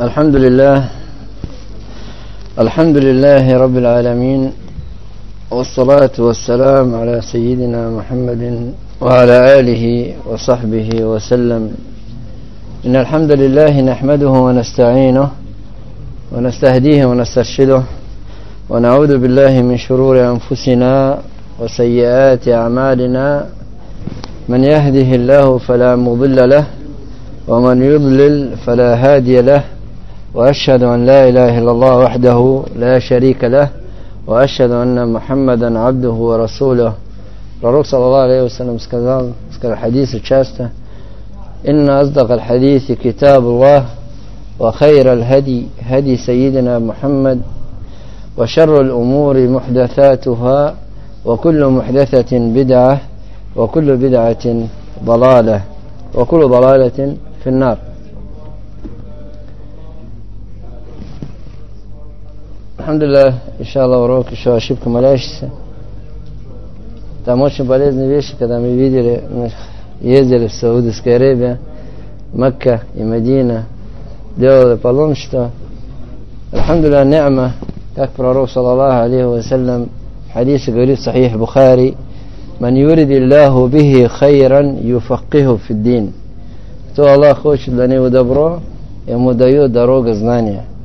الحمد لله الحمد لله رب العالمين والصلاة والسلام على سيدنا محمد وعلى آله وصحبه وسلم. إن الحمد لله نحمده ونستعينه ونستهديه ونسترشده ونعوذ بالله من شرور أنفسنا وسيئات أعمالنا. من يهده الله فلا مضل له ومن يضلل فلا هادي له. وأشهد أن لا إله إلا الله وحده لا شريك له وأشهد أن محمدا عبده ورسوله. الرسول صلى الله عليه وسلم сказал, сказал الحديث часто, إن أصدق الحديث كتاب الله وخير الهدي هدي سيدنا محمد وشر الأمور محدثاتها وكل محدثة بدعة وكل بدعة ضلالة وكل ضلالة في النار. Алхамдулилlah, иншаллах, урок еще ошибка молящийся. Там очень полезные вещи, когда мы видели, мы ездили в Саудовскую Аравию, Мекка и Медина, делали паломничество. Алхамдулилlah, ни'ма, как пророк, саллаллаху алейхи вассалям, в хадисе говорит в Сахих Бухари, «Ман юрид Аллаху бихи хайран юфакиху фиддин». Кто Аллах хочет для него добро, ему дает дорога знания –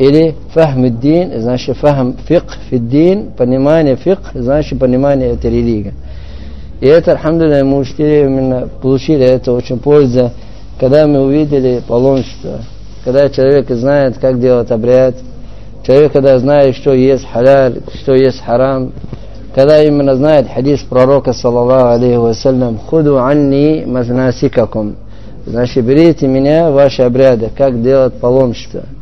или фахм дин, значит фахм фикх фиддин, понимание фикх, значит понимание этой религии. И это, алхамдулилlah, мы учтили, именно получили это очень польза, когда мы увидели паломничество, когда человек знает, как делать обряд, человек, когда знает, что есть халяль, что есть харам, когда именно знает хадис пророка, саллаллаху алейхи вассалям, «Худу анни мазнасикакум», значит, берите меня, ваши обряды, как делать паломничество –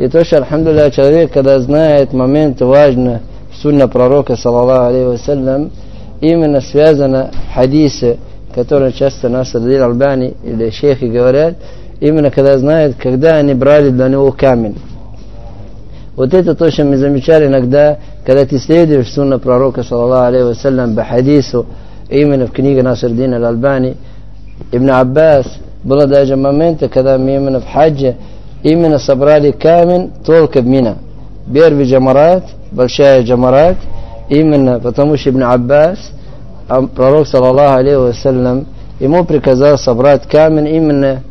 и то, что, алхамдулилля, человек, когда знает момент важно сунна пророка, саллаллаху алейхи вассалям, именно связано в хадисе, которые часто нас Адиль Албани или шейхи говорят, именно когда знает, когда они брали для него камень. Вот это то, что мы замечали иногда, когда ты следуешь сунна пророка, саллаллаху алейхи вассалям, по хадису, именно в книге Насрдина Аль-Албани, Ибн Аббас, было даже моменты, когда мы именно в хаджи именно собрали камень только в Мина. Первый джамарат, большая джамарат, именно потому что Ибн Аббас, пророк, саллаллаху алейхи вассалям, ему приказал собрать камень именно,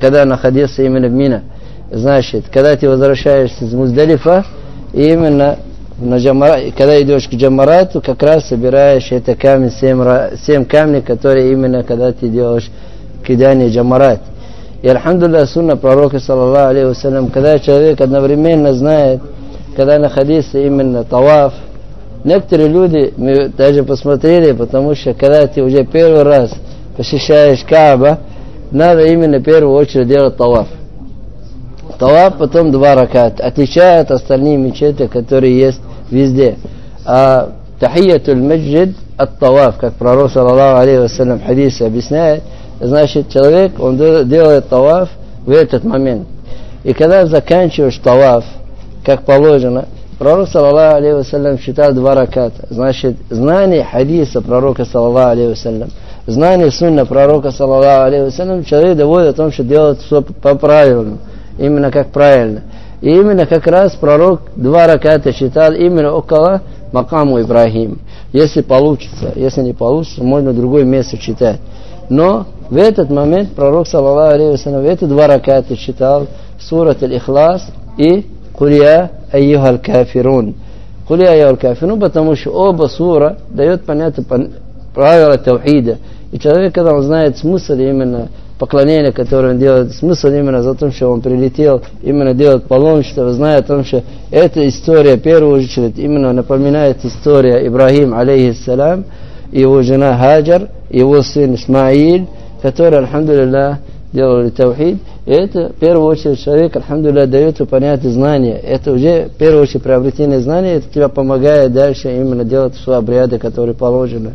когда находился именно в Мина. Значит, когда ты возвращаешься из Муздалифа, именно на джамара, когда идешь к джамарату, как раз собираешь это камень, семь, семь камней, которые именно когда ты делаешь кидание джамарат. И, альхамдулилlah, сунна пророка, саллаллаху алейхи вассалям, когда человек одновременно знает, когда находится именно таваф, некоторые люди, мы даже посмотрели, потому что когда ты уже первый раз посещаешь Кааба, надо именно в первую очередь делать таваф. Таваф, потом два ракат. Отличает остальные мечети, которые есть везде. А тахиятуль маджид от таваф, как пророк, саллаллаху алейхи вассалям, в объясняет, значит, человек, он делает таваф в этот момент. И когда заканчиваешь таваф, как положено, пророк, саллаллаху алейхи вассалям, считал два раката. Значит, знание хадиса пророка, саллаллаху алейхи вассалям, знание сунна пророка, саллаллаху алейхи вассалям, человек доводит о том, что делает все по правильному, именно как правильно. И именно как раз пророк два раката считал именно около Макаму Ибрахим. Если получится, если не получится, можно другое место читать. Но в этот момент пророк, саллаллаху алейхи в эти два раката читал сурат Аль-Ихлас и Кулия Айюхал Кафирун. Кулия Айюхал Кафирун, потому что оба сура дает понятие правила таухида. И человек, когда он знает смысл именно поклонения, которое он делает, смысл именно за то, что он прилетел, именно делать паломничество, зная о том, что эта история, в первую очередь, именно напоминает история Ибрахим, алейхиссалям, его жена Хаджар, его сын Исмаиль, которые, альхамдулилlah, делали таухид. И это, в первую очередь, человек, альхамдулилlah, дает понятие знания. Это уже, в первую очередь, приобретение знания, это тебя помогает дальше именно делать все обряды, которые положены.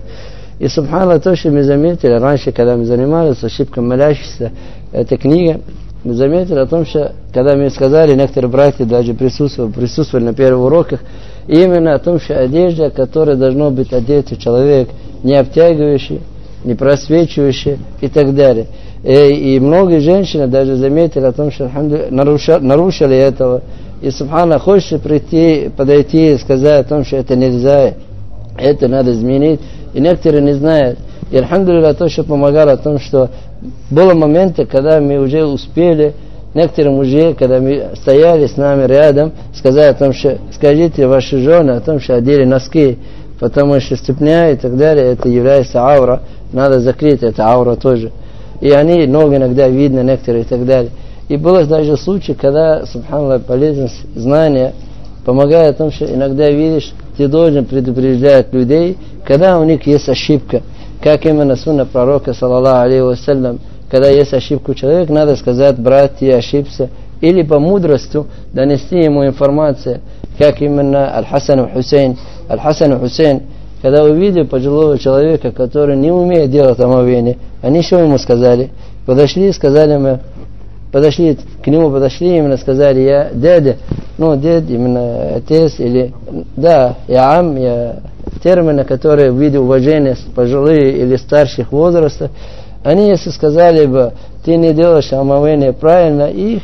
И, субханаллах, то, что мы заметили раньше, когда мы занимались ошибкой молящихся, эта книга, мы заметили о том, что, когда мы сказали, некоторые братья даже присутствовали, присутствовали на первых уроках, именно о том, что одежда, которая должно быть одет человек, не обтягивающий, не просвечивающий и так далее. И, и многие женщины даже заметили о том, что нарушали, нарушили этого. И, субхана, хочется прийти, подойти и сказать о том, что это нельзя, это надо изменить. И некоторые не знают. И, альхамдулилля, то, что помогало о том, что было моменты, когда мы уже успели, некоторые мужья, когда мы стояли с нами рядом, сказали о том, что скажите ваши жены о том, что одели носки, потому что ступня и так далее, это является аура, надо закрыть это аура тоже. И они, ноги иногда видно, некоторые и так далее. И было даже случай, когда, субханаллах, полезность знания помогает том, что иногда видишь, ты должен предупреждать людей, когда у них есть ошибка. Как именно сунна пророка, саллаллаху алейхи вассалям, когда есть ошибка у человека, надо сказать, брат, ты ошибся. Или по мудрости донести ему информацию, как именно Аль-Хасан Хусейн. Аль-Хасан Хусейн, когда увидели пожилого человека, который не умеет делать омовение, они что ему сказали? Подошли сказали ему, подошли к нему, подошли именно сказали, я дядя, ну, дед, именно отец, или, да, я ам, я термины, которые в виде уважения пожилые или старших возраста, они, если сказали бы, ты не делаешь омовение правильно, их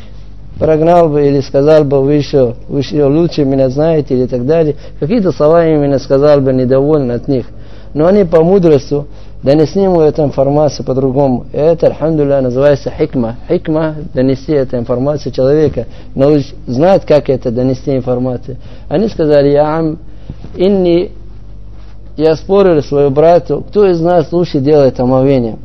прогнал бы или сказал бы, вы еще, вы еще лучше меня знаете или так далее. Какие-то слова именно сказал бы недоволен от них. Но они по мудрости донесли ему эту информацию по-другому. Это, альхамдулилля, называется хикма. Хикма – донести эту информацию человека, но знать, как это донести информацию. Они сказали, я ам, инни, я спорил свою брату, кто из нас лучше делает омовение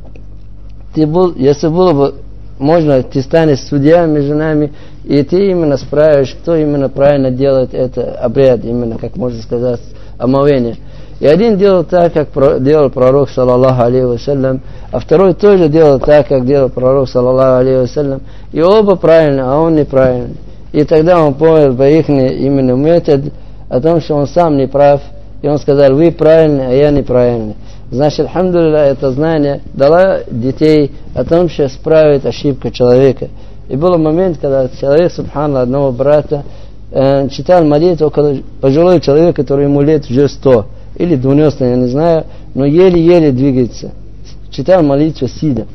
ты был, если было бы можно, ты станешь судья между нами, и ты именно справишь, кто именно правильно делает это обряд, именно, как можно сказать, омовение. И один делал так, как делал пророк, саллаллаху алейhi вассалям, а второй тоже делал так, как делал пророк, саллаллаху алейhi вассалям. И оба правильно, а он неправильно. И тогда он понял по их именно метод о том, что он сам не прав. И он сказал, вы правильны, а я неправильный. Значит, алхамдулилля, это знание дала детей о том, что исправит ошибку человека. И был момент, когда человек, субхану одного брата, э, читал молитву около пожилой человек, который ему лет уже сто или 90, я не знаю, но еле-еле двигается. Читал молитву сидя.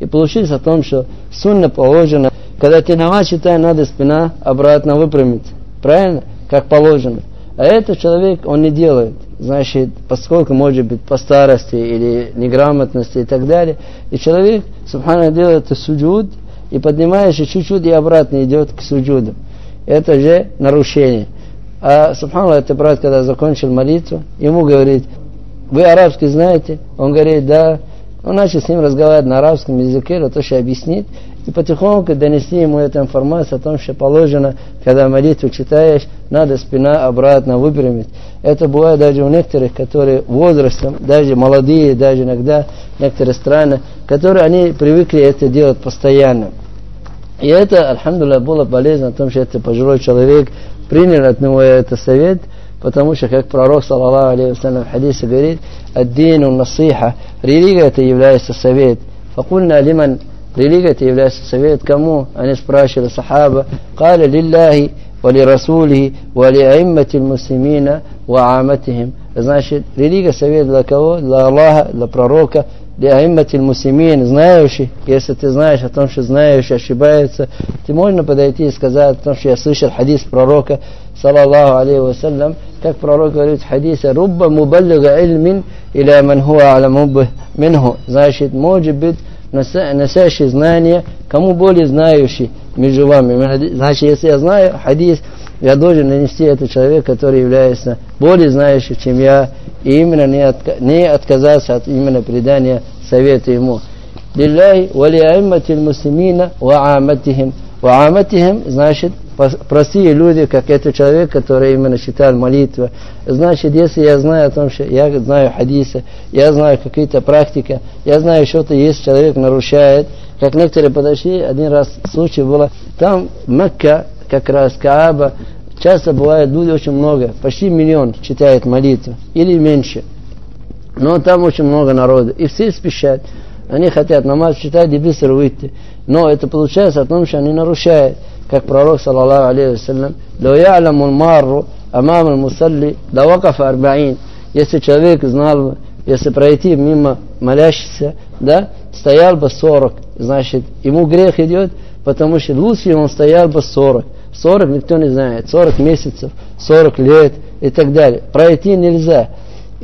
И получилось о том, что сунна положена, когда ты намаз читаешь, надо спина обратно выпрямить. Правильно? Как положено. А этот человек, он не делает значит, поскольку может быть по старости или неграмотности и так далее, и человек, субхана, делает суджуд и поднимаешься чуть-чуть и обратно идет к суджуду. Это же нарушение. А Субханаллах, это брат, когда закончил молитву, ему говорит, вы арабский знаете? Он говорит, да. Он начал с ним разговаривать на арабском языке, что объяснит и потихоньку донести ему эту информацию о том, что положено, когда молитву читаешь, надо спина обратно выпрямить. Это бывает даже у некоторых, которые возрастом, даже молодые, даже иногда некоторые страны, которые они привыкли это делать постоянно. И это, альхамдулillah, было полезно о том, что этот пожилой человек принял от него этот совет, потому что, как пророк, саллаллаху алейхи в хадисе говорит, «Аддину насиха» – религия это является совет. «Факульна лиман Религия это является совет кому? Они спрашивали сахаба. قال لله ولرسوله ولأئمة المسلمين وعامتهم. Значит, религия совет для кого? Для Аллаха, для пророка, для аиммати мусимин, знающий, если ты знаешь о том, что знающий ошибается, ты можно подойти и сказать о том, что я слышал хадис пророка, саллаллаху алейхи вассалям, как пророк говорит в хадисе, «Рубба мубаллига ильмин иля ман хуа аламу минху». Значит, может быть, носящий знания, кому более знающий между вами. Значит, если я знаю хадис, я должен нанести это человек, который является более знающим, чем я, и именно не, отка не отказаться от именно предания совета ему. Лилляхи вали айматил муслимина ва аматихим. Ва аматихим значит простые люди, как этот человек, который именно читал молитвы. Значит, если я знаю о том, что я знаю хадисы, я знаю какие-то практики, я знаю, что-то есть, человек нарушает, как некоторые подошли, один раз случай было, там Мекка, как раз Кааба, часто бывает люди очень много, почти миллион читает молитвы, или меньше. Но там очень много народа, и все спешат. Они хотят намаз читать и быстро выйти. Но это получается о том, что они нарушают как пророк, саллаллаху вассалям, «Ло я'ламу марру амам аль-мусалли, да вакафа арбаин». Если человек знал если пройти мимо молящихся, да, стоял бы 40. значит, ему грех идет, потому что лучше он стоял бы 40. 40 никто не знает, 40 месяцев, 40 лет и так далее. Пройти нельзя.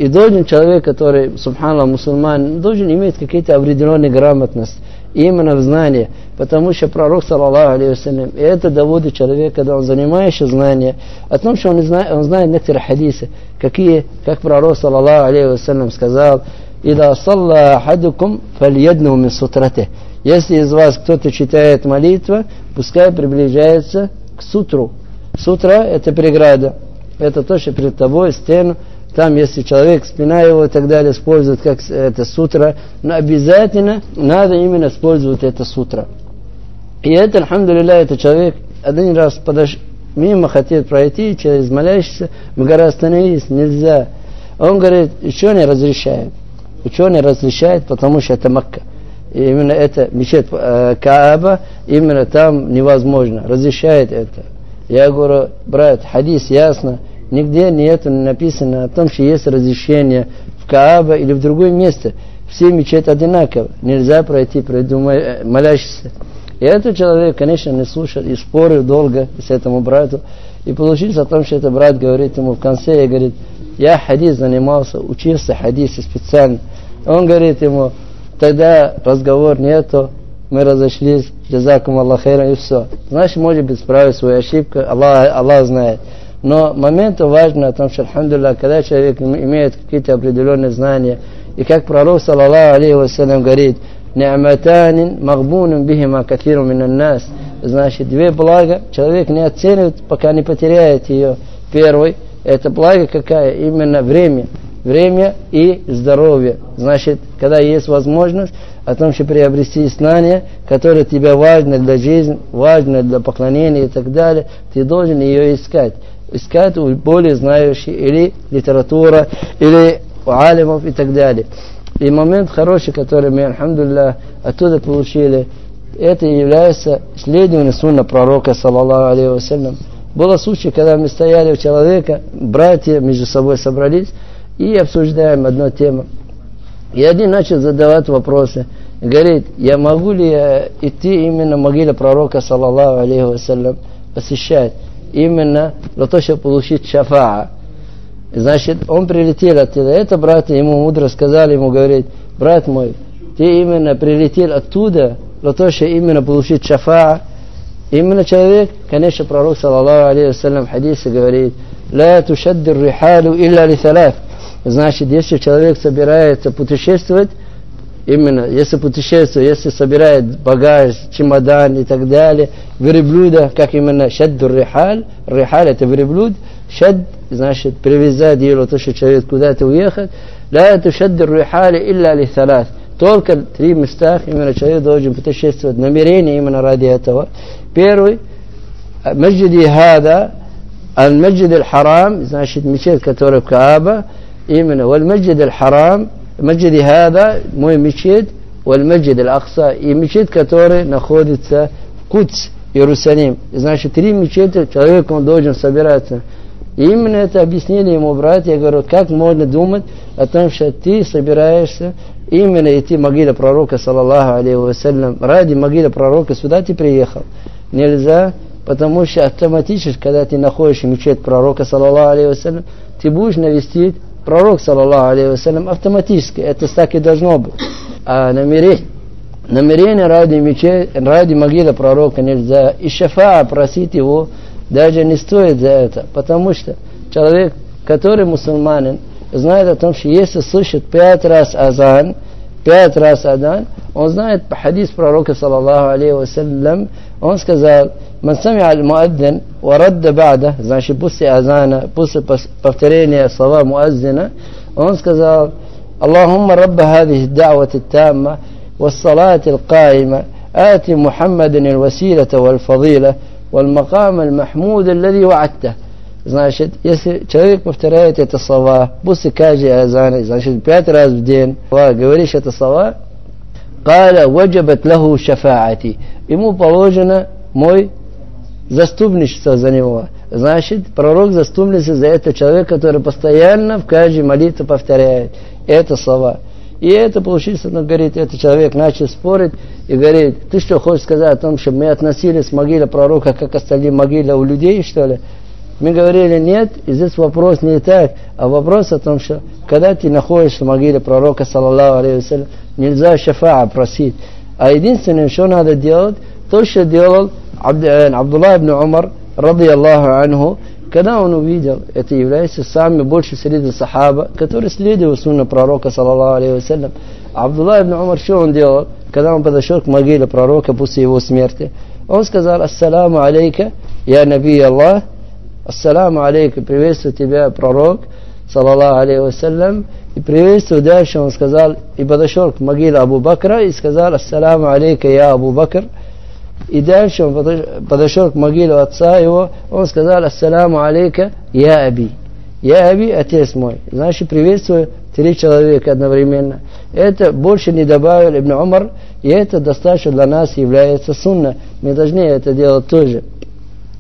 И должен человек, который, субханаллах, мусульман, должен иметь какие-то определенные грамотность, именно в знании, потому что пророк, саллаллаху алейhi и это доводит человека, когда он занимающий знания, о том, что он, знает, он знает некоторые хадисы, какие, как пророк, саллаллаху алейhi сказал, «Ида салла ахадукум фальядну мин сутрате». Если из вас кто-то читает молитву, пускай приближается к сутру. Сутра – это преграда. Это то, что перед тобой, стену, там, если человек, спина его и так далее, использует как это сутра, но обязательно надо именно использовать это сутра. И это, альхамдулилля, это человек один раз подош... мимо хотел пройти, через молящийся, мы говорим, остановись, нельзя. Он говорит, ученые разрешают. Ученые разрешают, потому что это Макка. И именно это мечеть э, Кааба, именно там невозможно. Разрешает это. Я говорю, брат, хадис ясно, Нигде нет написано о том, что есть разрешение в Кааба или в другое место. Все мечети одинаково. Нельзя пройти, придумай, э, молящийся. И этот человек, конечно, не слушал и спорил долго с этому брату. И получилось о том, что этот брат говорит ему в конце, и говорит, я хадис занимался, учился хадисе специально. Он говорит ему, тогда разговор нету, мы разошлись, джазакум Аллах и все. Значит, может быть, исправить свою ошибку, Аллах, Аллах знает. Но момент важный о том, что, алхамдулилlah, когда человек имеет какие-то определенные знания, и как пророк, саллаллаху алейхи вассалям, говорит, «Ни'матанин магбунун бихима кафиру минан нас». Значит, две блага человек не оценивает, пока не потеряет ее. Первый, это благо какая? Именно время. Время и здоровье. Значит, когда есть возможность о том, что приобрести знания, которые тебе важны для жизни, важны для поклонения и так далее, ты должен ее искать искать у более знающих или литература, или у алимов и так далее. И момент хороший, который мы, алхамдулилlah, оттуда получили, это является следование сунна пророка, саллаллаху алейхи вассалям. Было случай, когда мы стояли у человека, братья между собой собрались и обсуждаем одну тему. И один начал задавать вопросы. Говорит, я могу ли идти именно могиле пророка, саллаллаху алейхи вассалям, посещать? именно для того, чтобы получить шафа. Значит, он прилетел оттуда. Это братья ему мудро сказали, ему говорит, брат мой, ты именно прилетел оттуда, для того, чтобы именно получить шафа. Именно человек, конечно, пророк, саллаллаху алейхи вассалям, в хадисе говорит, «Ла тушаддир рихалу илля ли Значит, если человек собирается путешествовать, именно если путешествует, если собирает багаж, чемодан и так далее, верблюда, как именно шадду рихаль, рихаль это верблюд, шад, значит, привязать его, то, что человек куда-то уехать, لا تشد الرحال إلا لثلاث только три места именно человек должен путешествовать намерение именно ради этого первый مسجد هذا المسجد الحرام значит мечеть который в Кааба именно والمسجد الحرام Маджиди Хада, мой мечеть, Уаль-Маджид Аль-Ахса, и мечеть, которая находится в Куц, Иерусалим. И значит, три мечети человек он должен собираться. И именно это объяснили ему братья. Я говорю, как можно думать о том, что ты собираешься именно идти могила пророка, саллаллаху алейхи вассалям, ради могилы пророка сюда ты приехал. Нельзя, потому что автоматически, когда ты находишь мечеть пророка, саллаллаху алейхи вассалям, ты будешь навестить пророк, саллаллаху алейхи вассалям, автоматически. Это так и должно быть. А намерение, намерение ради мечети, ради могилы пророка нельзя. И шафа просить его даже не стоит за это. Потому что человек, который мусульманин, знает о том, что если слышит пять раз азан, пять раз азан, он знает по хадис пророка, саллаллаху алейхи вассалям, он сказал, من سمع المؤذن ورد بعده значит после азана после повторения слова муаззина он сказал اللهم رب هذه الدعوة التامة والصلاة القائمة آت محمد الوسيلة والفضيلة والمقام المحمود الذي وعدته Значит, если человек повторяет это слова после каждой азана, значит, пять раз в день, говоришь это слова, قال وجبت له شفاعتي. Ему положено мой заступничество за него. Значит, пророк заступнится за этого человека, который постоянно в каждой молитве повторяет это слова. И это получилось, он говорит, этот человек начал спорить и говорит, ты что хочешь сказать о том, что мы относились к могиле пророка, как остальные могилы у людей, что ли? Мы говорили нет, и здесь вопрос не так, а вопрос о том, что когда ты находишься в могиле пророка, саллаллаху алейhi нельзя шафаа просить. А единственное, что надо делать, то, что делал Абдулlah ибн Умар, ради Аллаху анху, когда он увидел, это является самым больше среди сахаба, который следовал сунна пророка, саллаллаху алейhi вассалям. Абдулла ибн Умар, что он делал, когда он подошел к могиле пророка после его смерти? Он сказал, ассаламу алейка, я наби Аллах, ассаламу алейка, приветствую тебя, пророк, саллаллаху алейhi вассалям, и приветствую дальше, он сказал, и подошел к могиле Абу Бакра и сказал, ассаламу алейка, я Абу Бакр, и дальше он подошел к могиле отца его, он сказал, ассаламу алейка, я Аби. Я Аби, отец мой. Значит, приветствую три человека одновременно. Это больше не добавил Ибн Умар, и это достаточно для нас является сунна. Мы должны это делать тоже.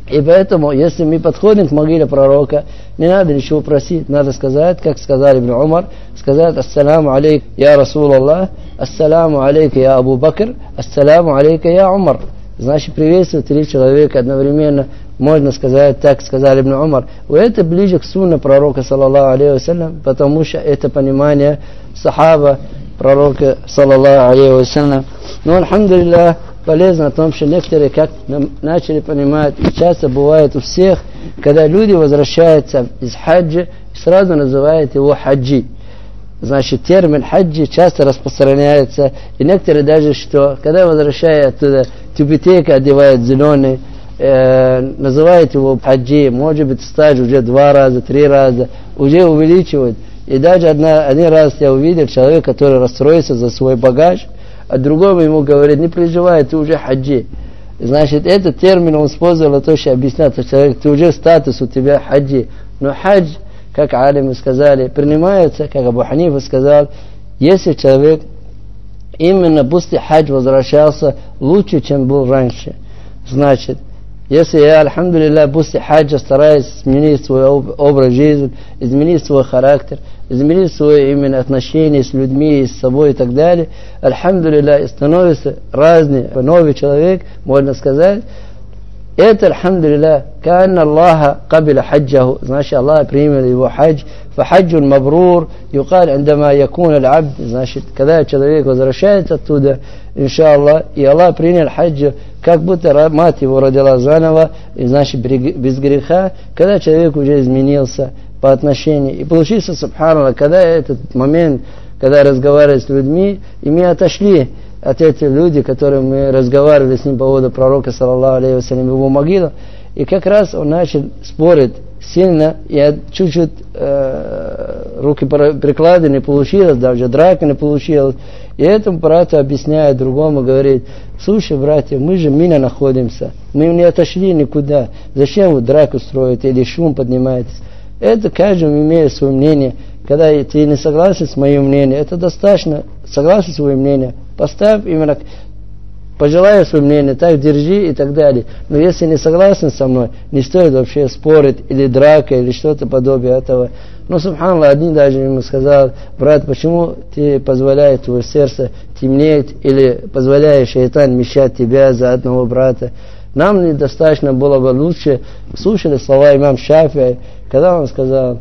И поэтому, если мы подходим к могиле пророка, не надо ничего просить, надо сказать, как сказал Ибн Умар, сказать «Ассаламу алейк, я Расул Аллах», «Ассаламу алейка, я Абу Бакр», «Ассаламу алейка, я Умар». Значит, приветствовать три человека одновременно, можно сказать, так сказал Ибн Умар. И это ближе к сунне пророка, саллаллаху алейhi вассалям, потому что это понимание сахаба пророка, саллаллаху алейhi вассалям. Но, алхамдулилlah, полезно о том, что некоторые как начали понимать, и часто бывает у всех, когда люди возвращаются из хаджи, сразу называют его хаджи. Значит, термин хаджи часто распространяется, и некоторые даже, что когда возвращают оттуда, тюбетейка одевают зеленый, э, называют его хаджи, может быть, стаж уже два раза, три раза, уже увеличивают. И даже одна, один раз я увидел человека, который расстроится за свой багаж, а другому ему говорит, не переживай, ты уже хаджи. Значит, этот термин он использовал, то, что объясняет, что человек, ты уже статус у тебя хаджи. Но хадж – как алимы сказали, принимается, как Абу Ханифа сказал, если человек именно после хадж возвращался лучше, чем был раньше. Значит, если я, альхамдулилля, после хаджа стараюсь изменить свой образ жизни, изменить свой характер, изменить свои именно отношения с людьми, с собой и так далее, альхамдулилля, становится разный, новый человек, можно сказать, eto alhamdulillah kaana allaha qabila hajjahu znači allah je primio njegov hađ fa hađun mabrur yuqal andama yakun al abd znači kada je čovjek возвращается оттуда inša Allah i Allah prinijel hađ как будто мать его родила заново, и значит без греха, когда человек уже изменился по отношению. И получился, субханаллах, когда этот момент, когда разговаривали с людьми, и мы отошли от этих людей, которые мы разговаривали с ним по поводу пророка, саллаллаху алейхи вассалям, его могилу, и как раз он начал спорить сильно, и чуть-чуть э, руки приклады не получилось, даже драка не получилось. И этому брату объясняет другому, говорит, слушай, братья, мы же мина находимся, мы не отошли никуда, зачем вы драку строите или шум поднимаетесь? Это каждый имеет свое мнение. Когда ты не согласен с моим мнением, это достаточно, согласен с своим мнением, поставь именно, пожелай свое мнение, так держи и так далее. Но если не согласен со мной, не стоит вообще спорить или драка, или что-то подобие этого. Но, субханаллах, один даже ему сказал, брат, почему ты позволяешь твое сердце темнеть или позволяешь шайтан мешать тебя за одного брата? Нам недостаточно было бы лучше слушали слова имам Шафия, когда он сказал,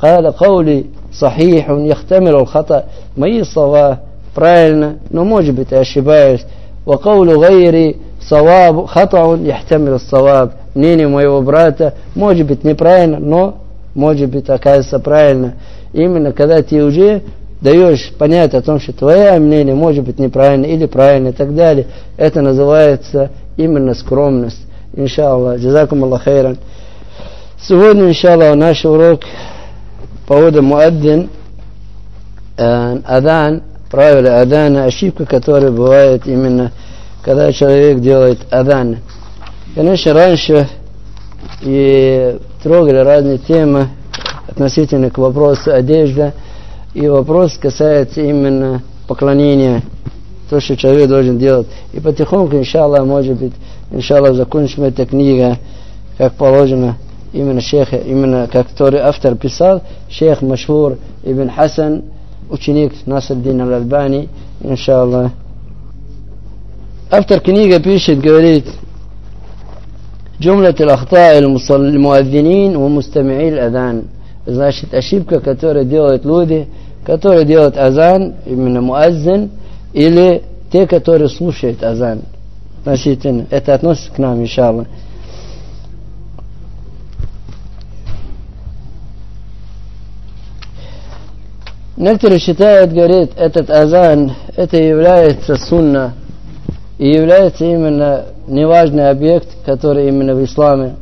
قال قولي صحيح يحتمل الخطأ мои слова правильно, но может быть я ошибаюсь. وقول غيري صواب خطأ يحتمل الصواب мнение моего брата может быть неправильно, но может быть оказывается правильно. Именно когда ты уже даешь понять о том, что твое мнение может быть неправильно или правильно и так далее, это называется именно скромность. Иншаллах. Джазакум Аллах хайран. Сегодня, иншаллах, наш урок по поводу муаддин, э, адан, правила адана, ошибка, которая бывает именно, когда человек делает адан. Конечно, раньше и трогали разные темы относительно к вопросу одежды, и вопрос касается именно поклонения, то, что человек должен делать. И потихоньку, иншаллах, может быть, иншаллах, закончим эту книгу, как положено, именно шейх, именно как который автор писал, шейх Машхур Ибн Хасан ученик Насрдин Аль-Альбани, иншаллах. Автор книги пишет, говорит, جملة الأخطاء المؤذنين ومستمعي الأذان значит ошибка, которую делают люди, которые делают азан, именно муаззин, или те, которые слушают азан. Значит, это относится к нам, иншаллах. Некоторые считают, говорит, этот азан, это является сунна, и является именно неважный объект, который именно в исламе.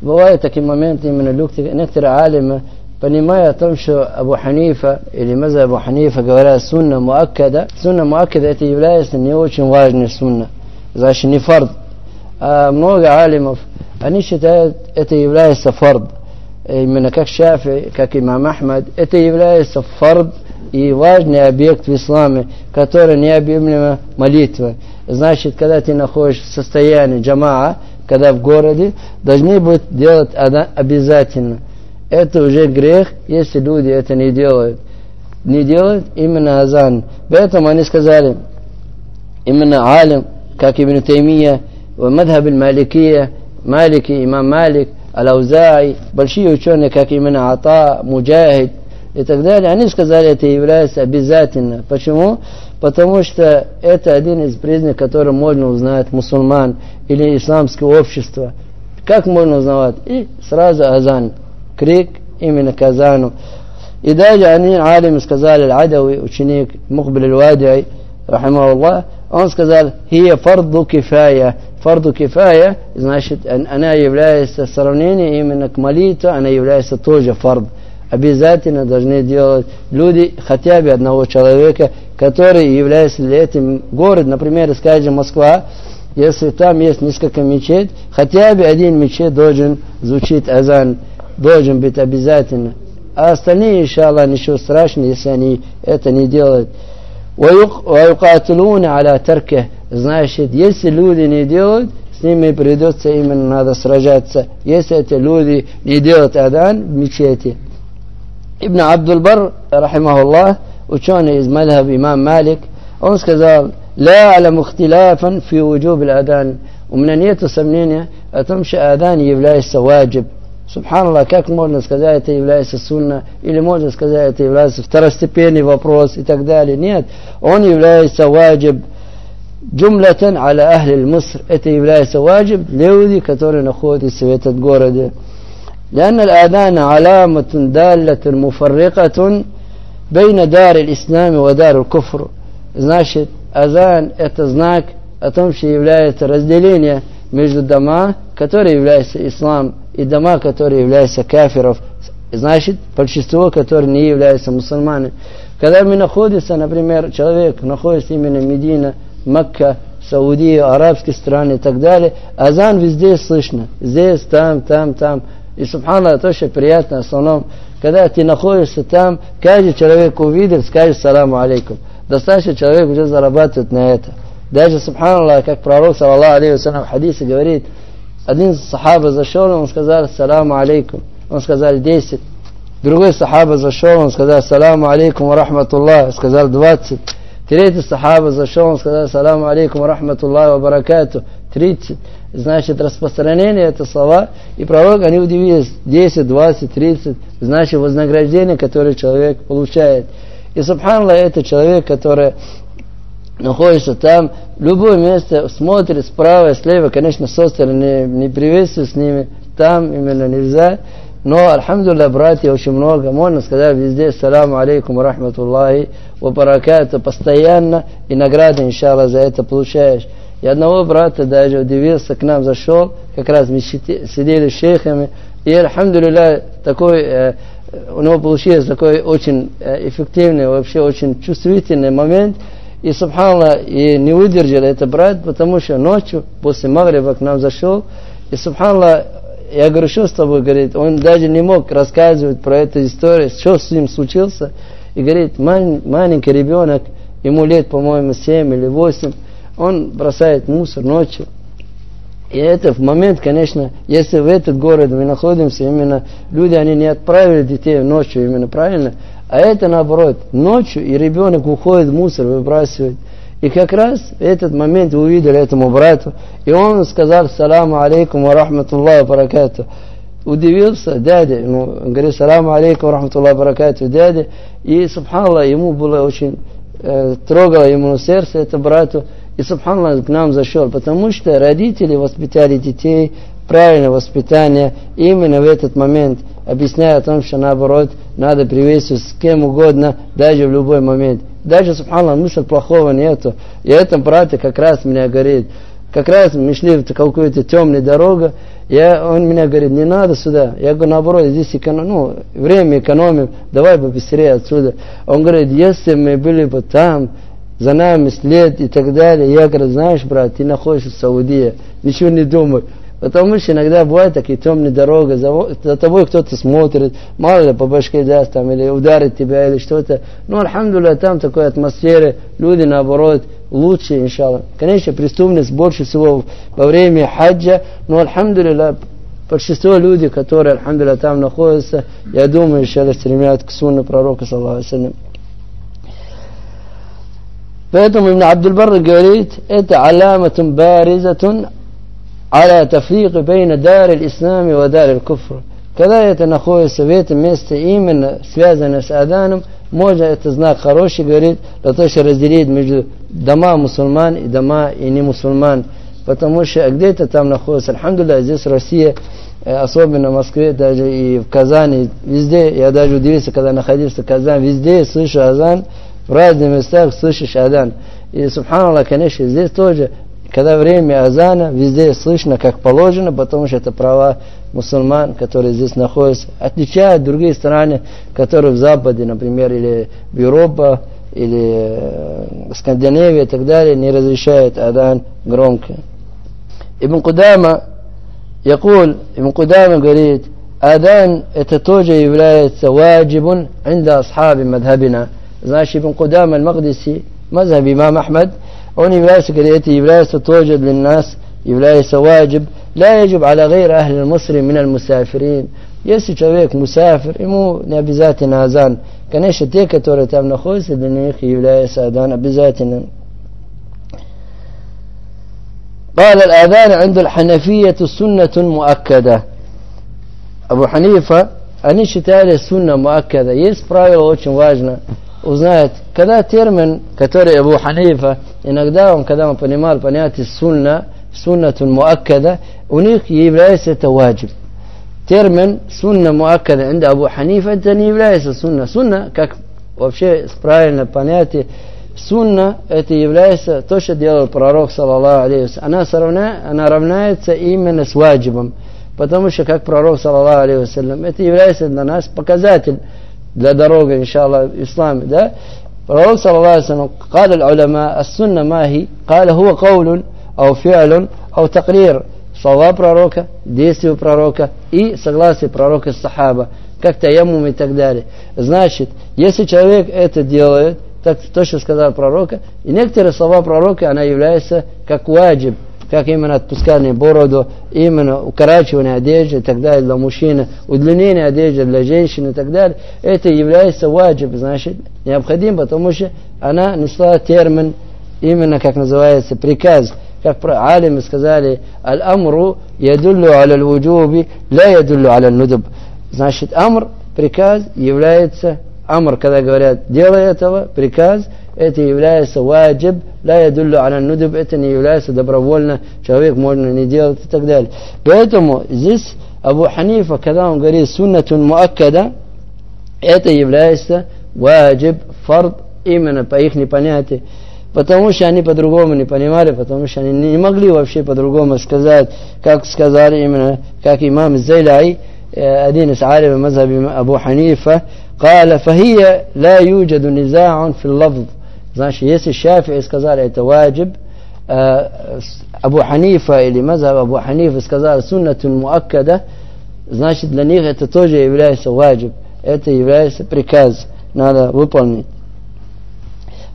Бывают такие моменты, именно некоторые алимы, понимая о том, что Абу Ханифа или Маза Абу Ханифа говорят сунна муаккада, сунна муаккада это является не очень важной сунна, значит не фард. А много алимов, они считают, это является фард именно как Шафи, как имам Ахмад, это является фард и важный объект в исламе, который необъемлема молитва. Значит, когда ты находишься в состоянии джамаа, когда в городе, должны быть делать обязательно. Это уже грех, если люди это не делают. Не делают именно азан. Поэтому они сказали, именно алим, как Ибн Таймия, в Мадхаб Маликия, Малики, имам Малик, Алаузай, большие ученые, как именно Ата, Муджахид и так далее, они сказали, это является обязательно. Почему? Потому что это один из признаков, который можно узнать мусульман или исламское общество. Как можно узнавать? И сразу азан, крик именно к азану. И даже они, алимы, сказали, Аль-Адави, ученик Мухбил Аль-Вадиай, рахимахуллах, он сказал, «Хия фарду кифая» Фарду кифая, значит, она является сравнение именно к молитве, она является тоже фард. Обязательно должны делать люди хотя бы одного человека, который является для этим город, например, скажем, Москва, если там есть несколько мечеть, хотя бы один мечеть должен звучить азан, должен быть обязательно. А остальные, иншаллах, ничего страшного, если они это не делают. ويقاتلون على تركه Значит, если люди не делают, с ними придется именно надо сражаться. Если эти люди не делают адан в мечети. Ибн Абдул-Бар, рахимахуллах, ученый из Мальхаб имам Малик, он сказал, «Ла алям ухтилафан фи уджуб адан». У меня нет сомнения о том, что адан является ваджиб. Субханаллах, как можно сказать, это является сунна, или можно сказать, это является второстепенный вопрос и так далее. Нет, он является ваджиб. Джумлатан аля ахли Муср. Это является ваджиб для людей, которые находятся в этом городе. لأن الآذان علامة دالة مفرقة بين دار الإسلام ودار الكفر. Значит, азан – это знак о том, что является разделение между дома, которые являются ислам, и дома, которые являются кафиров, значит, большинство, которые не являются мусульманами. Когда мы находимся, например, человек находится именно в Медине, Макка, Саудия, арабские страны и так далее, азан везде слышно. Здесь, там, там, там. И, субханаллах, это очень приятно, в основном, когда ты находишься там, каждый человек увидит, скажет саламу алейкум. Достаточно человек уже зарабатывает на это. Даже, субханаллах, как пророк, саллаллаху алейhi в хадисе говорит, один сахаба зашел, он сказал, саламу алейкум. Он сказал, десять. Другой сахаба зашел, он сказал, саламу алейкум, рахматуллах. Сказал, двадцать. Третий сахаба зашел, он сказал, саламу алейкум, рахматуллах, ва баракату. Тридцать. Значит, распространение это слова. И пророк, они удивились, десять, двадцать, тридцать. Значит, вознаграждение, которое человек получает. И, субханаллах, это человек, который находится там, любое место, смотрит справа слева, конечно, со стороны не приветствует с ними, там именно нельзя. Но, альхамдулillah, братья очень много, можно сказать везде, саламу алейкум, рахматуллахи, ва баракату, постоянно, и награды, иншаллах, за это получаешь. И одного брата даже удивился, к нам зашел, как раз мы сидели с шейхами, и, альхамдулillah, такой, э, у него получился такой очень э, эффективный, вообще очень чувствительный момент – и, субханаллах, и не выдержал это брат, потому что ночью, после Магриба к нам зашел, и, субханаллах, я говорю, что с тобой, говорит, он даже не мог рассказывать про эту историю, что с ним случился, и говорит, маленький ребенок, ему лет, по-моему, 7 или 8, он бросает мусор ночью, и это в момент, конечно, если в этот город мы находимся, именно люди, они не отправили детей ночью, именно правильно, А это наоборот, ночью, и ребенок уходит в мусор, выбрасывает. И как раз в этот момент увидели этому брату, и он сказал, саламу алейкум ва рахматуллахи баракату. Удивился дядя, ну, говорит, саламу алейкум ва рахматуллахи баракату, дядя. И, субханаллах, ему было очень, э, трогало ему сердце, это брату. И, субханаллах, к нам зашел, потому что родители воспитали детей, правильное воспитание именно в этот момент, объясняя о том, что наоборот, надо приветствовать с кем угодно, даже в любой момент. Даже, субханаллах, мысль плохого нету. И этом брате как раз меня говорит, как раз мы шли в какую-то темную дорогу, я, он меня говорит, не надо сюда. Я говорю, наоборот, здесь эконом, ну, время экономим, давай побыстрее отсюда. Он говорит, если мы были бы там, за нами след и так далее, я говорю, знаешь, брат, ты находишься в Саудии, ничего не думай. Потому что иногда бывают такие темные дороги, за, за тобой кто-то смотрит, мало ли по башке даст там, или ударит тебя, или что-то. Но, альхамдулилля, там такой атмосферы, люди наоборот лучше, иншаллах. Конечно, преступность больше всего во время хаджа, но, альхамдулилля, большинство людей, которые, альхамдулилля, там находятся, я думаю, иншаллах, стремят к сунне пророка, саллаху Поэтому Ибн Абдул-Барр говорит, это аляматун баризатун على تفريق بين دار الإسلام ودار الكفر Когда это находится в этом месте, именно связано с Аданом, можно это знак хороший, говорит, для того, чтобы разделить между дома мусульман и дома и не мусульман. Потому что где-то там находится, альхамдулillah, здесь Россия, особенно в Москве, даже и в Казани, везде, я даже удивился, когда находился в Казани, везде слышу азан, в разных местах слышишь адан. И, субханаллах, конечно, здесь тоже когда время азана, везде слышно, как положено, потому что это права мусульман, которые здесь находятся, отличают другие страны, которые в Западе, например, или Европа, или э, Скандинавия и так далее, не разрешают адан громко. Ибн Кудама, Якуль, Ибн Кудама говорит, адан это тоже является ваджибун инда асхаби мадхабина. Значит, Ибн Кудама Магдиси мазхаб имам Ахмад – он является, говорит, является тоже для нас, является ваджиб, لا يجب على غير أهل المصر من المسافرين если человек мусафир, ему не обязательно азан. Конечно, те, которые там находятся, для них является азан обязательным. قال الأذان عند الحنفية سنة مؤكدة أبو حنيفة они считали сунна муаккада. Есть правило очень важно узнать, когда термин, который Абу Ханифа, иногда он, когда он понимал понятие сунна, суннатун муаккада, у них является это ваджиб. Термин сунна муаккада عند Абу Ханифа это не является сунна. Сунна, как вообще правильно понятие, сунна это является то, что делал пророк, саллаллаху алейхи Она, сравня, она равняется именно с ваджибом. Потому что, как пророк, саллаллаху алейхи это является для нас показатель для дороги, иншаллах, в исламе, да? Пророк, саллаллаху قال العلماء السنة ما هي قال هو قول أو فعل أو تقرير слова пророка, действия пророка и согласие пророка с сахаба, как таяммум и так далее. Значит, если человек это делает, так то, что сказал пророка, и некоторые слова пророка, она является как ваджиб, как именно отпускание бороду, именно укорачивание одежды и так далее для мужчины, удлинение одежды для женщины и так далее, это является ваджиб, значит, необходим, потому что она несла термин, именно как называется, приказ, как алимы сказали, аль-амру ядуллю аля вуджуби ла ядуллю аля нудуб. Значит, амр, приказ, является, амр, когда говорят, делай этого, приказ – это является ваджиб, لا يدل على нудуб, это не является добровольно, человек можно не делать и так далее. Поэтому здесь Абу Ханифа, когда он говорит суннатун муаккада, это является ваджиб, фард, именно по их понятию. Потому что они по-другому не понимали, потому что они не могли вообще по-другому сказать, как сказали именно, как имам Зайляй, один из алимов мазхаби Абу Ханифа, قال فهي لا يوجد نزاع في اللفظ Значит, если Шафии сказали это ваджиб, Абу Ханифа или Мазаб Абу Ханифа сказали суннатун муаккада, значит для них это тоже является ваджиб, это является приказ, надо выполнить.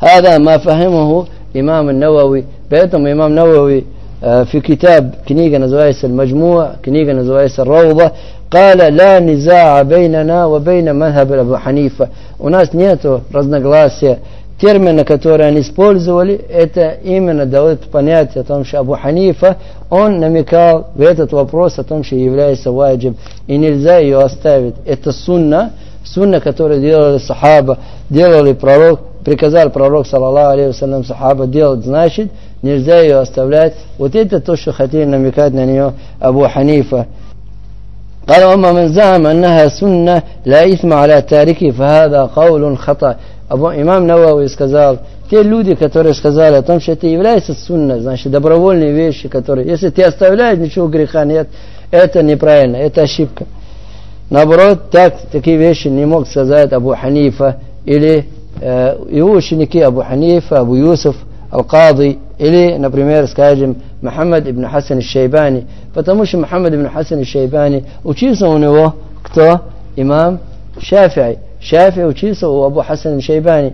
هذا ما فهمه إمام النووي поэтому имам Навави في كتاب كنيجة называется المجموع كنيجة называется الروضة قال لا نزاع بيننا وبين مذهب Абу Ханифа. У нас нету разногласия. Термины, которые они использовали, это именно дает понятие о том, что Абу Ханифа, он намекал в этот вопрос о том, что является ваджиб, и нельзя ее оставить. Это сунна, сунна, которую делали сахаба, делали пророк, приказал пророк, саллаллаху алейхи вассалям, сахаба делать, значит, нельзя ее оставлять. Вот это то, что хотели намекать на нее Абу Ханифа. قال وما من زعم أنها سنة لا إثم على تاركه فهذا قول خطأ Абу, имам Навави сказал, те люди, которые сказали о том, что это является сунна, значит, добровольные вещи, которые, если ты оставляешь, ничего греха нет, это неправильно, это ошибка. Наоборот, так, такие вещи не мог сказать Абу Ханифа или э, его ученики Абу Ханифа, Абу Юсуф, Ал-Кади, или, например, скажем, Мухаммад ибн Хасан Шейбани, потому что Мухаммад ибн Хасан Шейбани учился у него кто? Имам Шафи'и. Шафи учился у Абу Хасан Шейбани.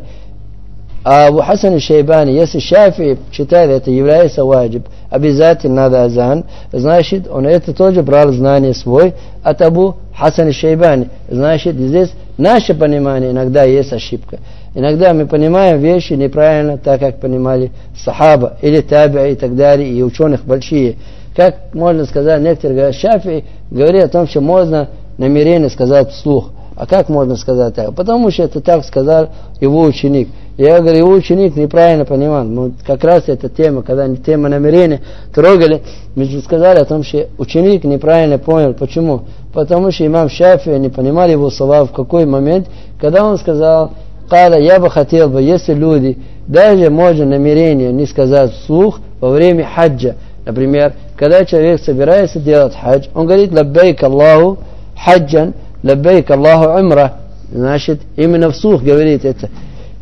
А Абу Хасан Шейбани, если Шафи считает это является ваджиб, обязательно надо азан, значит, он это тоже брал знание свой от Абу Хасан Шейбани. Значит, здесь наше понимание иногда есть ошибка. Иногда мы понимаем вещи неправильно, так как понимали сахаба или таби и так далее, и ученых большие. Как можно сказать, некоторые говорят, Шафи говорит о том, что можно намерение сказать вслух. А как можно сказать так? Потому что это так сказал его ученик. Я говорю, его ученик неправильно понимал. Ну, как раз эта тема, когда тема намерения трогали, мы же сказали о том, что ученик неправильно понял. Почему? Потому что имам Шафи не понимал его слова в какой момент, когда он сказал, Кала, я бы хотел бы, если люди, даже можно намерение не сказать вслух во время хаджа, например, когда человек собирается делать хадж, он говорит, лаббейк Аллаху хаджан, лаббейк Аллаху умра, значит, именно вслух говорит это.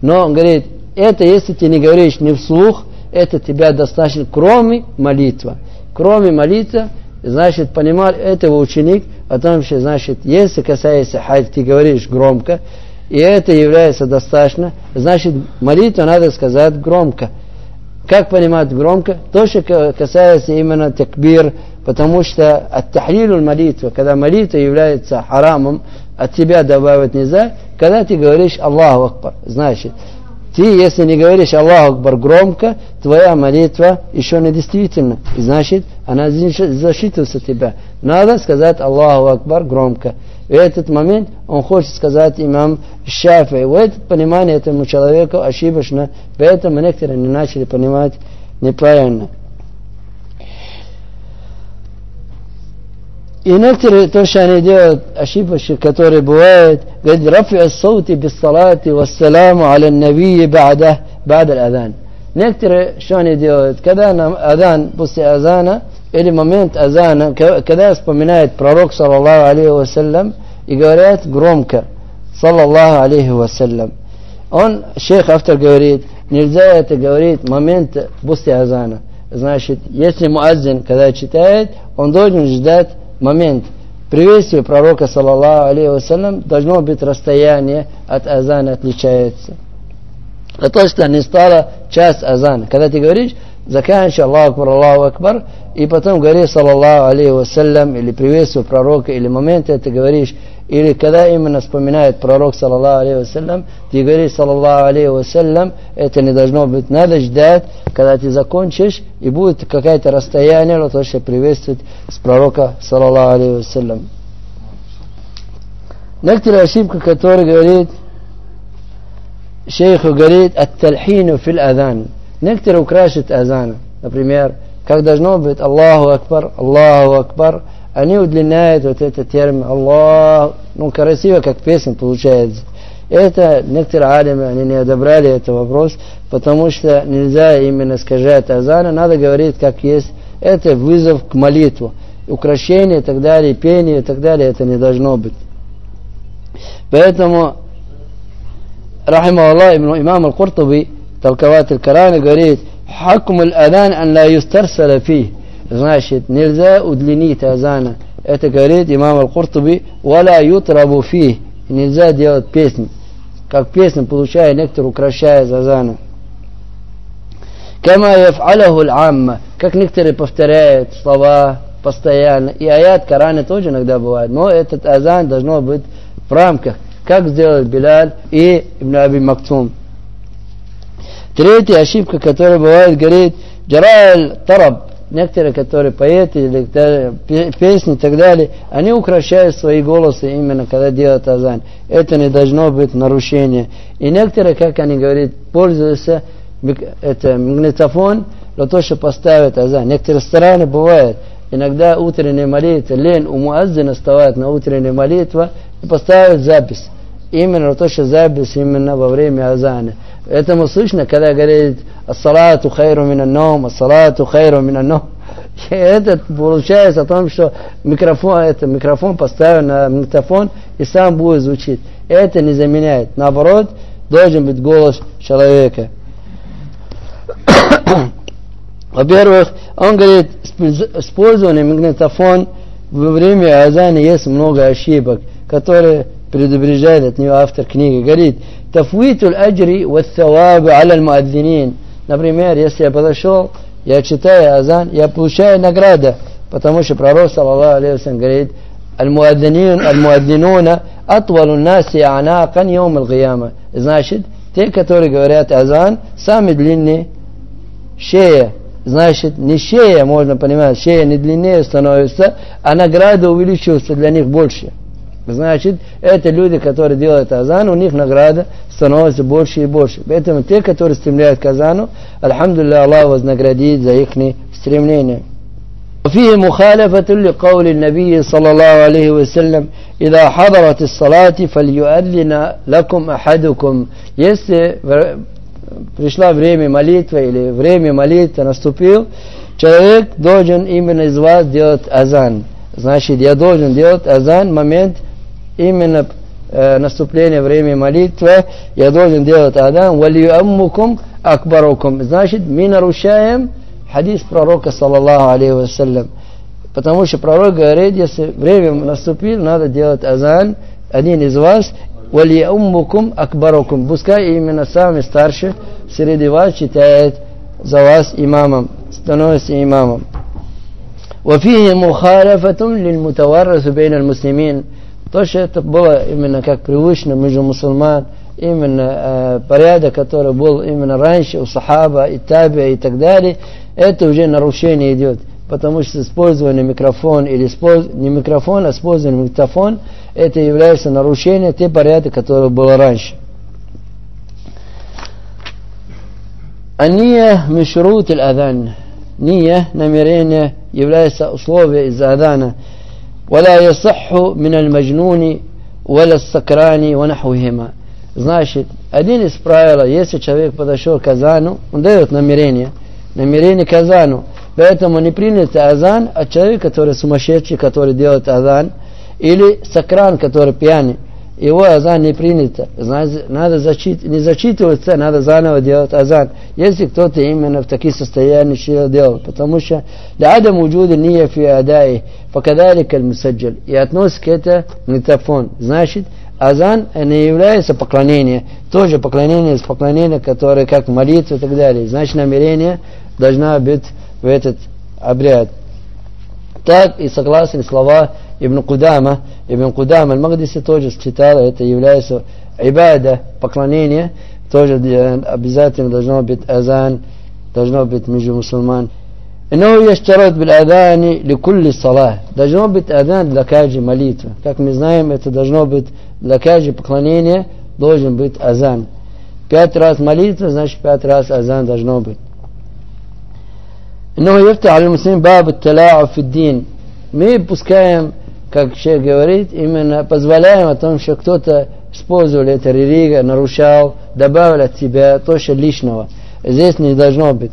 Но он говорит, это если ты не говоришь не вслух, это тебя достаточно, кроме молитвы. Кроме молитвы, значит, понимал этого ученик о том, что, значит, если касается хадж, ты говоришь громко, и это является достаточно, значит, молитву надо сказать громко. Как понимать громко? То, что касается именно такбир, потому что от тахлилу молитвы, когда молитва является харамом, от тебя добавить нельзя, когда ты говоришь Аллаху Акбар, значит, ты, если не говоришь Аллаху Акбар громко, твоя молитва еще не действительна. И значит, она защитится тебя. Надо сказать Аллаху Акбар громко. В этот момент он хочет сказать имам Шафи. В это понимание этому человеку ошибочно, поэтому некоторые не начали понимать неправильно. И некоторые, то, что они делают, ошибочки, которые бывают, говорят, рафи الصوت بالصلاة والسلام على النبي بعد بعد الأذان. Некоторые, что они делают, когда нам адан, после азана, или момент азана, когда вспоминает пророк, саллаллаху алейхи вассалям, и говорят громко, саллаллаху алейхи вассалям. Он, шейх автор говорит, нельзя это говорить в момент после азана. Значит, если муаззин, когда читает, он должен ждать момент. Приветствие пророка, саллаллаху алейхи вассалям, должно быть расстояние от азана отличается. А то, что не стало час азана. Когда ты говоришь, заканчивай Аллаху Акбар, Аллаху Акбар, и потом говоришь, саллаллаху алейхи вассалям, или приветствие пророка, или момент это говоришь, или когда именно вспоминает пророк, саллаллаху алейхи вассалям, ты говоришь, саллаллаху алейхи вассалям, это не должно быть, надо ждать, когда ты закончишь, и будет какое-то расстояние, то, что приветствует с пророка, саллаллаху алейхи вассалям. Некоторые ошибки, которые говорит, шейх говорит, ат-тальхину фил адан. Некоторые украшают азан. Например, как должно быть Аллаху Акбар, Аллаху Акбар, они удлиняют вот этот термин Аллах. Ну, красиво, как песня получается. Это некоторые алимы, они не одобрали этот вопрос, потому что нельзя именно сказать азана, надо говорить как есть. Это вызов к молитву. Украшение и так далее, пение и так далее, это не должно быть. Поэтому, рахима Аллах, имам Аль-Куртаби, толкователь Корана, говорит, «Хакум аль-адан ан ла юстарсала фи». Значит, нельзя удлинить азана. Это говорит имам Аль-Куртуби, «Валя ютрабу фи». Нельзя делать песни. Как песня получая некоторые украшая азана. Кама яф'аляху амма Как некоторые повторяют слова постоянно. И аят Корана тоже иногда бывает. Но этот азан должно быть в рамках. Как сделал Биляль и Ибн Аби Мактум. Третья ошибка, которая бывает, говорит, Джараль Тараб некоторые, которые поэты, или песни и так далее, они украшают свои голосы именно когда делают азан. Это не должно быть нарушение. И некоторые, как они говорят, пользуются это магнитофон для того, чтобы поставить азан. Некоторые страны бывают, иногда утренняя молитва, лень у муаззина вставать на утреннюю молитву и поставить запись. Именно то, что запись именно во время азана. Этому слышно, когда говорит «Ассалату хайру минанном», «Ассалату хайру минанном». Это получается о том, что микрофон, это микрофон поставлен на магнитофон и сам будет звучить. Это не заменяет. Наоборот, должен быть голос человека. Во-первых, он говорит, использование магнитофон во время азана есть много ошибок, которые предупреждает от нее автор книги, говорит, «Тафуитуль аджри вассавабы аля муадзинин». Например, если я подошел, я читаю азан, я получаю награда. потому что пророк, саллаллаху алейхи говорит, «Аль-муадзинин, аль-муадзинуна, атвалу наси анакан йом аль Значит, те, которые говорят азан, сами длинные шея. Значит, не шея, можно понимать, шея не длиннее становится, а награда увеличивается для них больше. Значит, это люди, которые делают азан, у них награда становится больше и больше. Поэтому те, которые стремляют к азану, Альхамдулилlah, Аллах вознаградит за их стремление. وفيه مخالفة لقول النبي صلى الله عليه وسلم إذا حضرت الصلاة فليؤذن لكم أحدكم если пришла время молитвы или время молитвы наступил, человек должен именно из вас делать азан. Значит, я должен делать азан в момент именно э, наступление времени молитвы, я должен делать адан, валиюаммукум акбарукум. Значит, мы нарушаем хадис пророка, саллаллаху алейхи вассалям. Потому что пророк говорит, если время наступило, надо делать азан, один из вас, валиюаммукум акбарукум. Пускай именно самый старший среди вас читает за вас имамом, становится имамом. وفيه مخالفة للمتورث بين المسلمين то, что это было именно как привычно между мусульман, именно э, порядок, который был именно раньше у сахаба и таби и так далее, это уже нарушение идет. Потому что использование микрофон или использ... не микрофон, а использование микрофон, это является нарушением те порядка, который был раньше. Ания мишрут аль-адан. Ния, намерение, является условием из адана. ولا يصح من المجنون ولا السكران ونحوهما. Значит, один из правил, если человек подошел к азану, он дает намерение, намерение к азану. Поэтому не принято азан от человека, который сумасшедший, который делает азан, или сакран, который пьяный Его азан не принято. Значит, надо зачит... не зачитываться, надо заново делать азан. Если кто-то именно в таких состояниях что делал. Потому что лядам уджуды ния фи адаи, факадалик аль-мусаджал. И относится это метафон. Значит, азан не является поклонением. Тоже поклонение из поклонения, которое как молитва и так далее. Значит, намерение должна быть в этот обряд. Так и согласен слова Ибн Кудама, Ибн Кудама Аль-Магдиси тоже читал, это является ибада, поклонение, тоже обязательно должно быть азан, должно быть между мусульман. إنه يشترط بالأذان لكل صلاة. Должно быть азан для каждой молитвы. Как мы знаем, это должно быть для каждой поклонения должен быть азан. Пять раз молитва, значит пять раз азан должно быть. إنه يفتح على المسلمين باب التلاعب في الدين. Мы пускаем как человек говорит, именно позволяем о том, что кто-то использовал это религия, нарушал, добавил от себя то, что лишнего. Здесь не должно быть.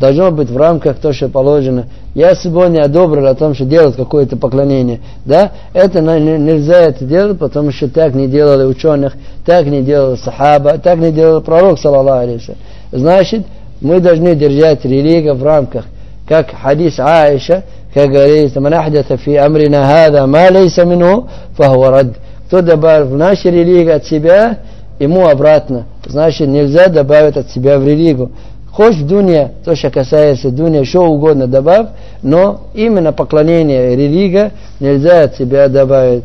Должно быть в рамках то, что положено. Я сегодня одобрил о том, что делать какое-то поклонение. Да? Это нельзя это делать, потому что так не делали ученых, так не делал сахаба, так не делал пророк, алейhi Значит, мы должны держать религию в рамках, как хадис Аиша, как говорится, «Ман ахдата фи амрина хада ма лейса мину, фахва рад». Кто добавил в нашей религии от себя, ему обратно. Значит, нельзя добавить от себя в религию. Хоть в Дуне, то, что касается Дуни, что угодно добавь, но именно поклонение религия нельзя от себя добавить.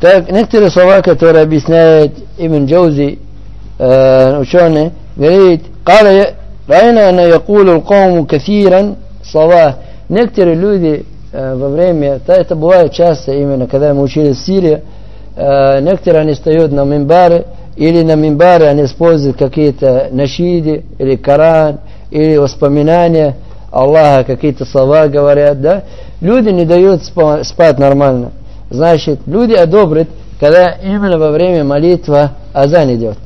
Так, некоторые слова, которые объясняет Ибн Джаузи, э, ученый, говорит, قال رأينا أن يقول القوم كثيرا слова. Некоторые люди э, во время, да, это бывает часто именно, когда мы учили в Сирии, э, некоторые они стоят на мимбаре, или на мимбаре они используют какие-то нашиды, или Коран, или воспоминания Аллаха, какие-то слова говорят, да, люди не дают спать нормально. Значит, люди одобрят, когда именно во время молитвы азан идет.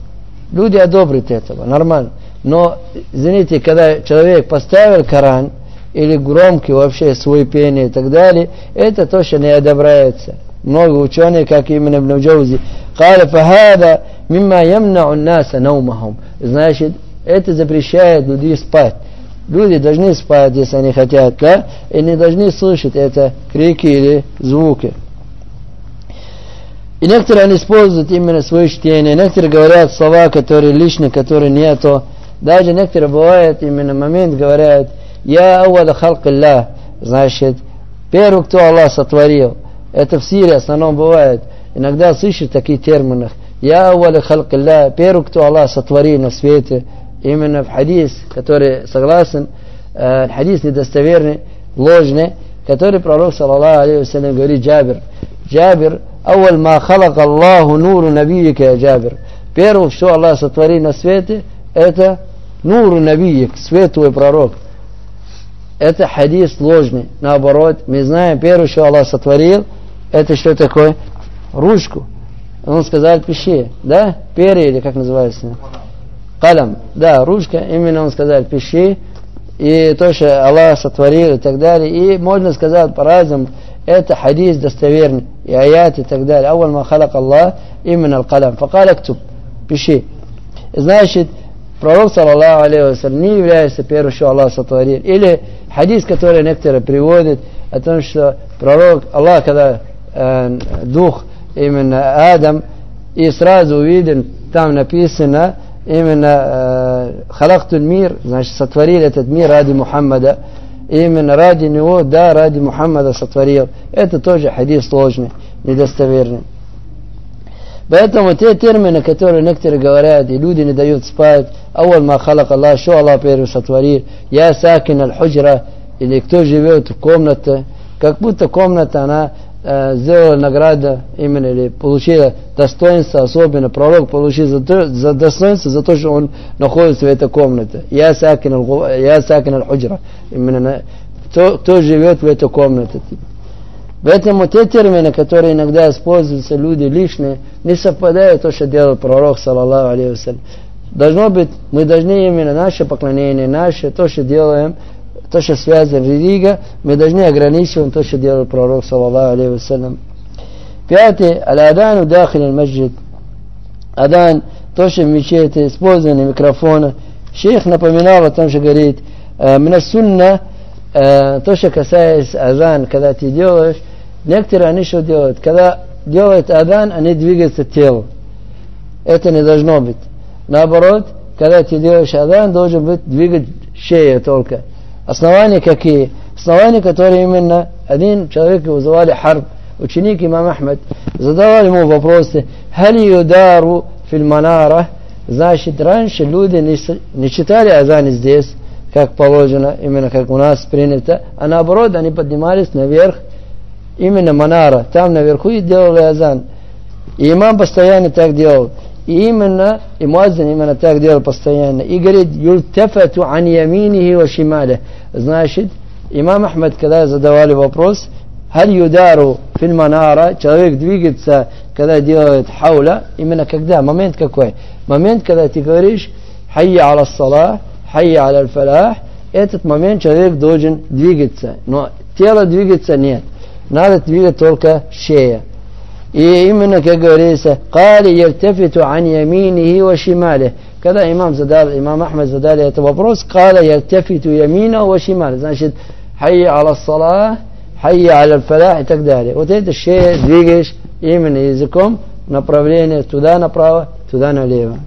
Люди одобрят этого, нормально. Но, извините, когда человек поставил Коран, или громкий вообще свой пение и так далее, это тоже не одобряется. Много ученых, как именно Ибн Джаузи, قال فهذا مما يمنع الناس نومهم. Значит, это запрещает людей спать. Люди должны спать, если они хотят, да? и не должны слышать это крики или звуки. и некоторые они используют именно свое чтение, некоторые говорят слова, которые лишние, которые нету. Даже некоторые бывают именно момент говорят, я ауада халкаллах, значит, первый, кто Аллах сотворил. Это в Сирии в основном бывает. Иногда слышишь такие термины. Я ауада халкаллах, первый, кто Аллах сотворил на свете. Именно в хадис, который согласен, э, хадис недостоверный, ложный, который пророк, саллаллаху алейхи говорит Джабир. Джабир, أول ما خلق الله نور نبيك يا جابر Первое, что Аллах сотворил на свете, это нуру набиек, свет твой пророк. Это хадис ложный. Наоборот, мы знаем, первое, что Аллах сотворил, это что такое? Ручку. Он сказал пиши, да? Перья или как называется? Калам. Да, ручка, именно он сказал пиши. И то, что Аллах сотворил и так далее. И можно сказать по-разному. Это хадис достоверный, и аят и так далее. Авал ма Аллах, именно аль-калам. Факал актуб, пиши. Значит, пророк, саллаллаху алейхи не является первым, что Аллах сотворил. Или хадис, который некоторые приводят, о том, что пророк, Аллах, когда э, дух именно Адам, и сразу увиден, там написано, именно э, халактуль мир, значит, сотворил этот мир ради Мухаммада, именно ради него, да, ради Мухаммада сотворил. Это тоже хадис сложный, недостоверный. Поэтому те термины, которые некоторые говорят, и люди не дают спать, авал ма халак Аллах, что Аллах первый сотворил, я сакин аль-худжра, или кто живет в комнате, как будто комната, она э, награду именно, или получила достоинство, особенно пророк получил за, за достоинство за то, что он находится в этой комнате. Я сакин аль-худжра, именно кто, кто живет в этой комнате. Поэтому те термины, которые иногда используются люди лишние, не совпадают то, что делал пророк, саллаллаху алейhi Должно быть, мы должны именно наше поклонение, наше, то, что делаем, то, что связано с религией, мы должны ограничивать то, что делал пророк, саллаллаху алейhi Пятый, аль-адан удахиль маджид. Адан, то, что в мечети использованы микрофоны. Шейх напоминал о том, что говорит, «Мина сунна, то, что касается азан, когда ты делаешь, Некоторые они что делают? Когда делают адан, они двигаются телом. Это не должно быть. Наоборот, когда ты делаешь адан, должен быть двигать шея только. Основания какие? Основания, которые именно один человек его звали Харб, ученик имам Ахмед, задавал ему вопросы, «Хали юдару фильманара?» Значит, раньше люди не, не читали азан здесь, как положено, именно как у нас принято, а наоборот, они поднимались наверх именно Манара, там наверху и делали азан. И имам постоянно так делал. И именно, и Муаззин именно так делал постоянно. И говорит, юльтафату ан яминихи ва шимале. Значит, имам Ахмед, когда задавали вопрос, Халь юдару филь манара, человек двигается, когда делает хауля, именно когда, момент какой? Момент, когда ты говоришь, хайя аля салах, хайя аля фалах, этот момент человек должен двигаться, но тело двигаться нет надо двигать только шея. И именно, как говорится, قال يلتفت عن يمينه وشماله. Когда имам задал, имам Ахмад задали этот вопрос, قال يلتفت يمينه وشماله. Значит, حي على الصلاة, حي على الفلاح и так далее. Вот это шея двигаешь именно языком, направление, туда направо, туда налево.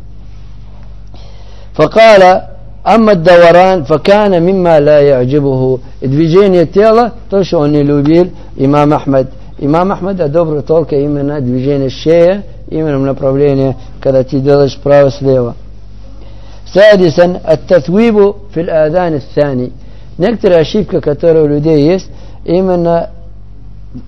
فقال أما الدوران فكان مما لا يعجبه движение тела, то, что он не любил, имам Ахмад. Имам Ахмад одобрил только именно движение шеи, именно в направлении, когда ты делаешь право-слева. سادسا التثويب في الآذان الثاني некоторые ошибки, которые у людей есть, именно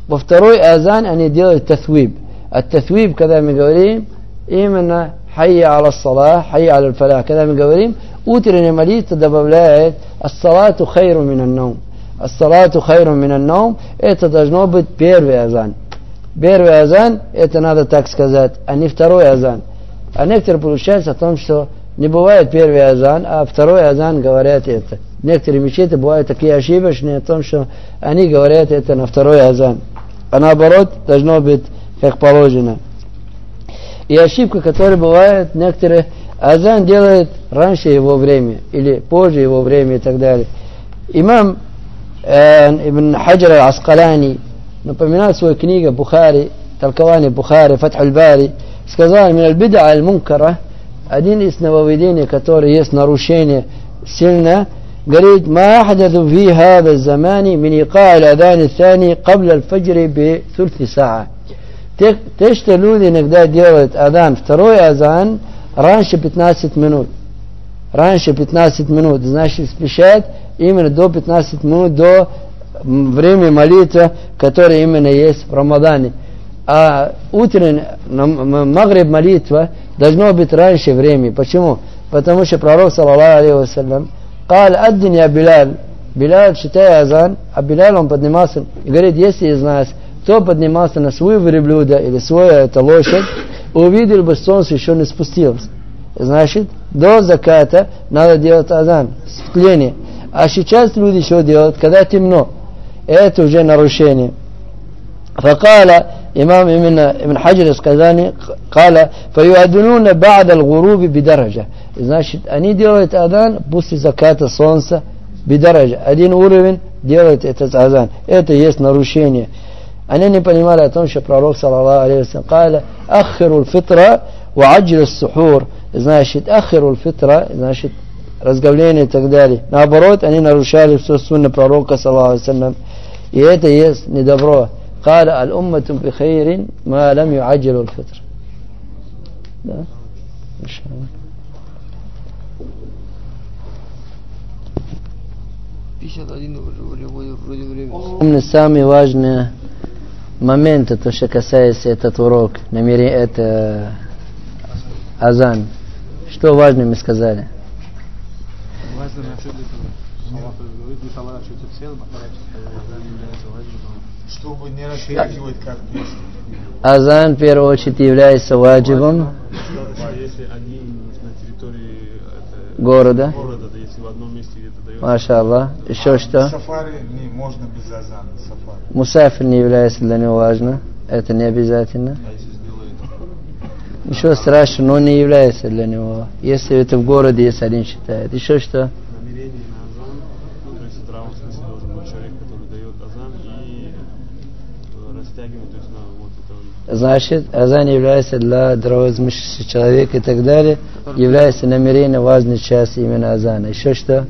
во второй азан они делают таthwib. А таthwib, когда мы говорим, именно хайя аля салах, хайя аля фалах, когда мы говорим, утренняя молитва добавляет ассалату хайру минаннаум. Ассалату хайру минаннаум, это должно быть первый азан. Первый азан, это надо так сказать, а не второй азан. А некоторые получается о том, что не бывает первый азан, а второй азан говорят это. Некоторые мечети бывают такие ошибочные о том, что они говорят это на второй азан. А наоборот, должно быть как положено. И ошибка, которая бывает, некоторые азан делают раньше его время или позже его время и так далее. Имам э, Ибн Хаджар Аскалани напоминает в своей книге Бухари, толкование Бухари, Фатх аль-Бари, сказал, «Мин аль-бида аль-мункара» один из нововведений, который есть нарушение сильное, говорит, ما أحدث في هذا الزمان من إيقاع الأذان الثاني قبل الفجر بثلث ساعة. Те, те, что люди иногда делают адан, второй азан, раньше 15 минут. Раньше 15 минут. Значит, спешат именно до 15 минут, до времени молитвы, которое именно есть в Рамадане. А утренняя, магриб молитва должно быть раньше времени. Почему? Потому что пророк, саллаллаху алейхи вассалям, قال أدن يا بلال Билал, читая азан, а Билал он поднимался и говорит, если из нас кто поднимался на свой верблюда или свою это лошадь, увидел бы солнце еще не спустилось. Значит, до заката надо делать азан, светление. А сейчас люди еще делают, когда темно. Это уже нарушение. فقال إمام ابن ابن حجر الاسقلاني قال فيؤذنون بعد الغروب بدرجة значит они делают адан после заката солнца بدرجة один уровень делает этот азан это есть нарушение они не понимали о том что пророк саллаллаху алейхи قال أخروا الفطرة وعجل السحور значит أخروا الفطرة значит разговление и так далее наоборот они нарушали все сунны пророка саллаллаху алейхи и это есть недобро قال الأمة بخير ما لم يعجلوا الفطر да? Помню самые важные моменты, то, что касается этот урок, намерение, это азан. Что важно мы сказали? Чтобы не растягивать как Азан, в первую очередь, является ваджибом. Если они на территории города, города да, если в одном месте где-то дает. Маша Аллах. Еще а что? Сафари не можно без азана. Сафари. Мусафир не является для него важно. Это не обязательно. А Еще страшно, но не является для него. Если это в городе, если один считает. Еще что? значит, азан является для здравомыслящего человека и так далее, является намерение важной части именно азана. Еще что?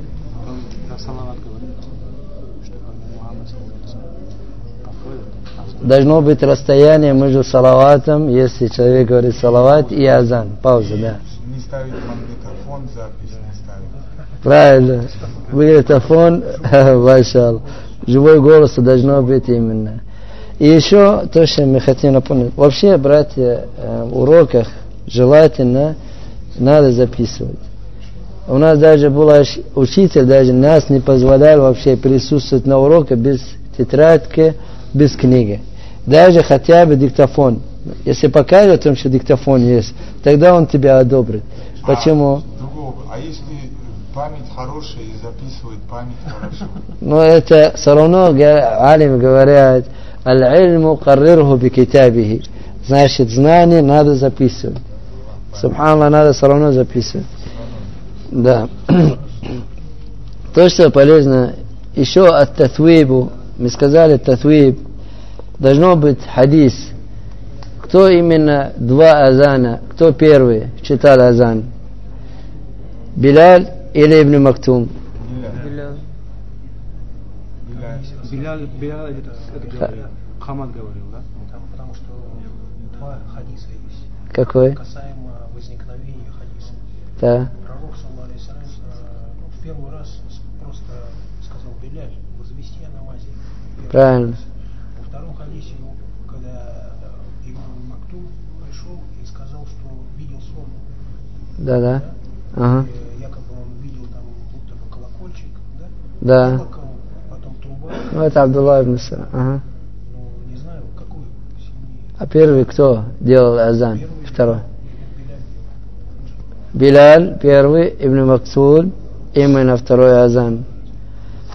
Должно быть расстояние между салаватом, если человек говорит салават и азан. Пауза, да. Не ставить магнитофон, запись не ставить. Правильно. Магнитофон, машаллах. Живой голос должно быть именно. И еще то, что мы хотим напомнить. Вообще, братья, э, в уроках желательно надо записывать. У нас даже был учитель, даже нас не позволял вообще присутствовать на уроке без тетрадки, без книги. Даже хотя бы диктофон. Если покажет о том, что диктофон есть, тогда он тебя одобрит. А, Почему? А если память хорошая и записывает память хорошо? Ну, это все равно алим говорят, Аль-ильму каррирху би китабихи. Значит, знание надо записывать. Субханаллах, надо все равно записывать. Да. То, что полезно, еще от татвибу, мы сказали татвиб, должно быть хадис, кто именно два азана, кто первый читал азан? Биляль или Ибн Мактум? Билял. Билял, Билял это, это говорил. Хамад говорил, да? Там, потому что два хадиса есть. Какой? Касаемо возникновения хадиса. Да. Пророк, саллаху э, ну, в первый раз просто сказал Беляль, возвести о намазе. Правильно. раз. Во втором хадисе, ну, когда э, Ибн Мактум пришел и сказал, что видел сон, Да-да. Ага. якобы он видел там будто бы колокольчик, да? Да. Колокол, потом труба, Ну, это Абдулла ибн Сара. Ага. ну, не знаю, какую сильнее. А первый кто делал азан? Первый Второй. Биляль первый, Ибн Мактуль, именно второй азан.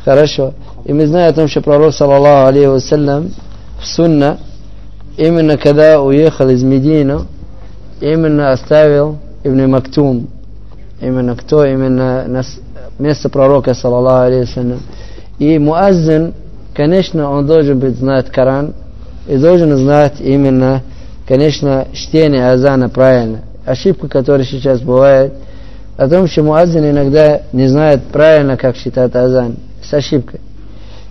Хорошо. И мы знаем о том, что пророк, саллаллаху алейхи вассалям, в сунна, именно когда уехал из Медины, именно оставил Ибн Мактум. Именно кто? Именно нас- место пророка, саллаллаху алейхи. И муаззин, конечно, он должен быть знать Коран и должен знать именно, конечно, чтение азана правильно. Ошибка, которая сейчас бывает, о том, что муаззин иногда не знает правильно, как читать азан, с ошибкой.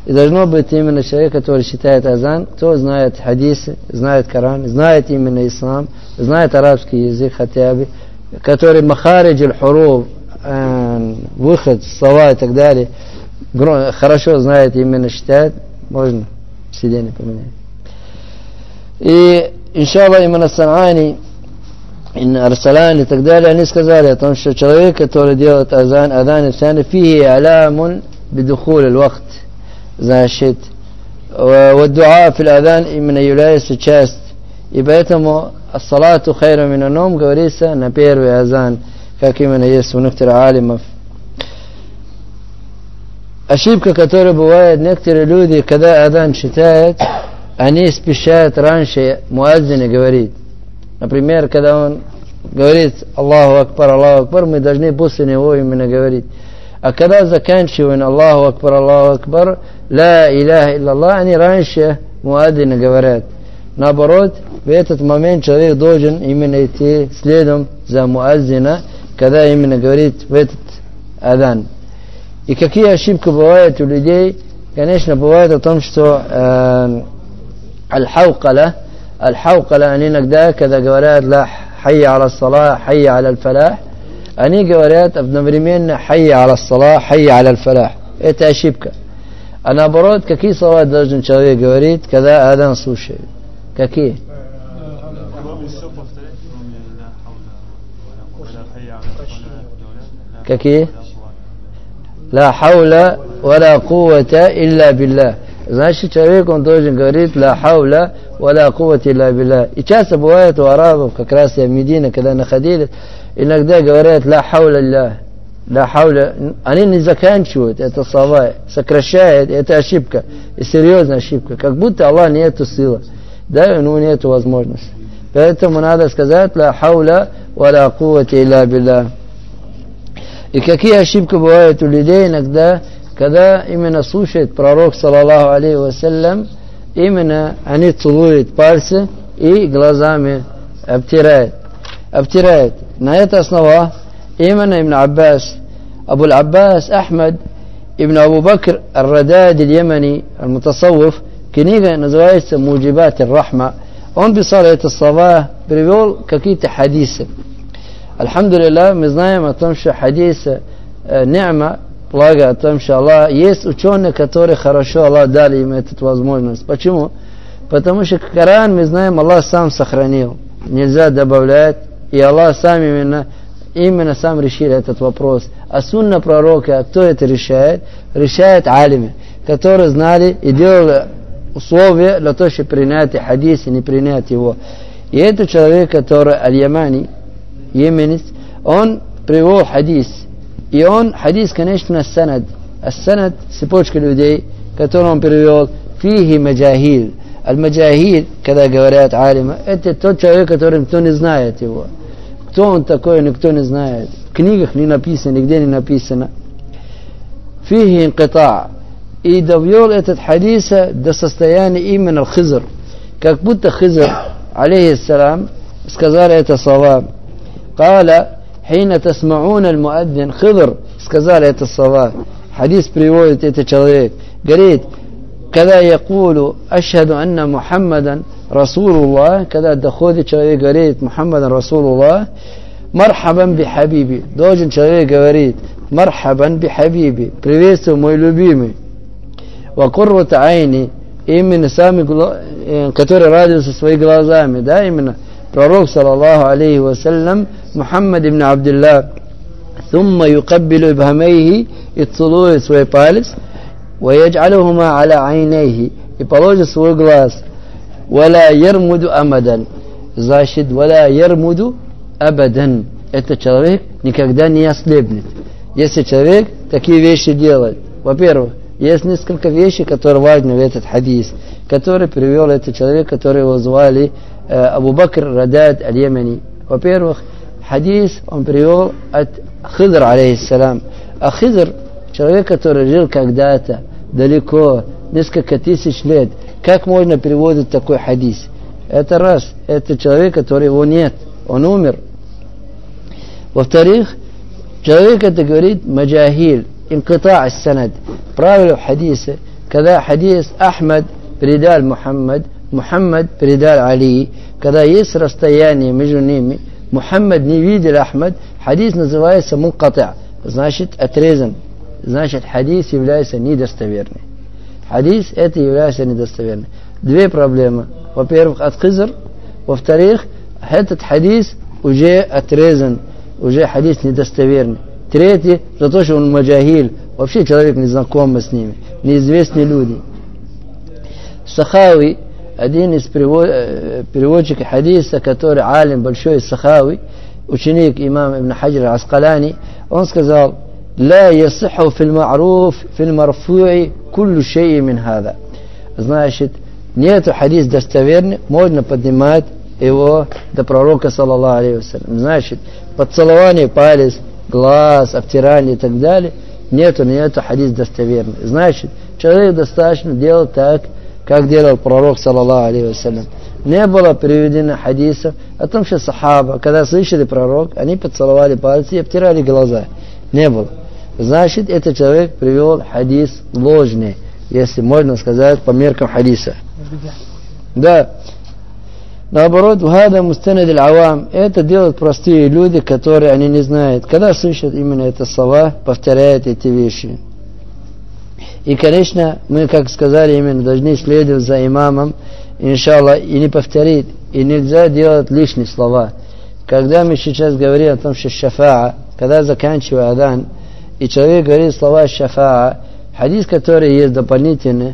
И должно быть именно человек, который читает азан, кто знает хадисы, знает Коран, знает именно ислам, знает арабский язык хотя бы, который махариджель хуруб, выход, слова и так далее, хорошо знает, именно считает, можно сиденье поменять. И, иншалла, именно Санани, Арсалан и так далее, они сказали о том, что человек, который делает азан, азан и сани, фихи алямун бидухуль аль-вахт, значит, вот дуа фил азан именно является часть, и поэтому ассалату хайра минаном говорится на первый азан, как именно есть у некоторых алимов. Ошибка, которая бывает, некоторые люди, когда азан читают, они спешат раньше муаззина говорить. Например, когда он говорит Аллаху Акбар, Аллаху Акбар, мы должны после него именно говорить. А когда заканчиваем Аллаху Акбар, Аллаху Акбар, Ла Иляха Иллаллах, они раньше муаддины говорят. Наоборот, в этот момент человек должен именно идти следом за муаззина, когда именно говорит в этот адан. И какие ошибки бывают у людей? Конечно, бывает о том, что э, аль-хаукала, аль-хаукала, они иногда, когда говорят ла хайя аля салах, хайя аля фалах, они говорят одновременно хайя аля салах, хайя аля фалах. Это ошибка. А наоборот, какие слова должен человек говорить, когда адан слушает? Какие? Какие? Ла хауля вала кувата илля билля. Значит, человек, он должен говорить ла хауля вала кувата илля билля. И часто бывает у арабов, как раз я в Медине, когда находились, иногда говорят ла хауля ля. Ла хауля. Они не заканчивают это слова, сокращают, это ошибка. И серьезная ошибка. Как будто Аллах нету эту. Да, у него нету возможности. Поэтому надо сказать ла хауля вала кувата илля билля. И какие ошибки бывают у людей иногда, когда именно слушает пророк, саллаллаху алейхи вассалям, именно они целуют пальцы и глазами обтирают. Обтирают. На это основа именно Ибн Аббас, Абу Аббас Ахмад, Ибн Абу Бакр Ар-Радад Йемани, Аль-Мутасаввиф, книга называется Муджибат Ар-Рахма. Он писал это слова, привел какие-то хадисы. Альхамдулилlah, мы знаем о том, что хадис э, ни'ма, благо о том, что Аллах, есть ученые, которые хорошо Аллах дали им эту возможность. Почему? Потому что Коран, мы знаем, Аллах сам сохранил. Нельзя добавлять. И Аллах сам именно, именно сам решил этот вопрос. А сунна пророка, кто это решает? Решает алимы, которые знали и делали условия для того, чтобы принять хадис и не принять его. И это человек, который аль-Ямани, Йеменец, он привел хадис. И он, хадис, конечно, санад. А санад – цепочка людей, которую он перевел «фихи маджахиль». Аль-Маджахид, когда говорят алима, это тот человек, который никто не знает его. Кто он такой, никто не знает. В книгах не написано, нигде не написано. Фихи инката. И довел этот хадиса до состояния именно хизр. Как будто хизр, алейхиссалам, сказали это слова. Каля, хина тасмаун аль-муаддин, Хидр, сказали это слова. Хадис приводит этот человек. Говорит, когда я кулю, ашхаду анна Мухаммадан Расулуллах, когда доходит человек, говорит, Мухаммадан Расулуллах, мархабан би хабиби. Должен человек говорит, мархабан би хабиби. Приветствую, мой любимый. Вакурвата айни. Именно сами, которые радуются своими глазами, да, именно пророк, саллаллаху алейхи вассалям, Мухаммад ибн Абдуллах, ثم يقبل إبهاميه и целует свой палец, ويجعلهما على عينيه и положит свой глаз, ولا يرمد أمدا значит, ولا يرمد أبدا этот человек никогда не ослепнет. Если человек такие вещи делает, во-первых, есть несколько вещей, которые важны в этот хадис, который привел этот человек, который его звали э, Абу Бакр Радад Аль-Ямани. Во-первых, хадис он привел от Хидр, алейхиссалам. А Хидр, человек, который жил когда-то далеко, несколько тысяч лет, как можно переводить такой хадис? Это раз, это человек, который его нет, он умер. Во-вторых, человек это говорит маджахиль, инкита санад. Правило в хадисе, когда хадис Ахмад передал Мухаммад, Мухаммад передал Али, когда есть расстояние между ними, Мухаммад не видел Ахмад, хадис называется мунката, значит отрезан, значит хадис является недостоверным. Хадис это является недостоверным. Две проблемы. Во-первых, от хизр, во-вторых, этот хадис уже отрезан, уже хадис недостоверный. Третье, за то, что он маджахиль, вообще человек не знакомый с ними, неизвестные люди. Сахави, один из э, переводчиков хадиса, который алим большой Сахави, ученик имам Ибн Хаджир Аскалани, он сказал, لا يصح في المعروف في المرفوع كل شيء من هذا. Значит, нету хадис достоверный, можно поднимать его до пророка, саллаллаху алейхи Значит, поцелование палец, глаз, обтирание и так далее, нету, нету хадис достоверный. Значит, человек достаточно делать так, как делал пророк, саллаллаху алейхи вассалям. Не было приведено хадиса о том, что сахаба, когда слышали пророк, они поцеловали пальцы и обтирали глаза. Не было. Значит, этот человек привел хадис ложный, если можно сказать по меркам хадиса. Да. Наоборот, вгада мустанад авам это делают простые люди, которые они не знают. Когда слышат именно это слова, повторяют эти вещи. И, конечно, мы, как сказали, именно должны следовать за имамом, иншаллах, и не повторить. И нельзя делать лишние слова. Когда мы сейчас говорим о том, что шафаа, когда заканчивая адан, и человек говорит слова шафаа, хадис, который есть дополнительный,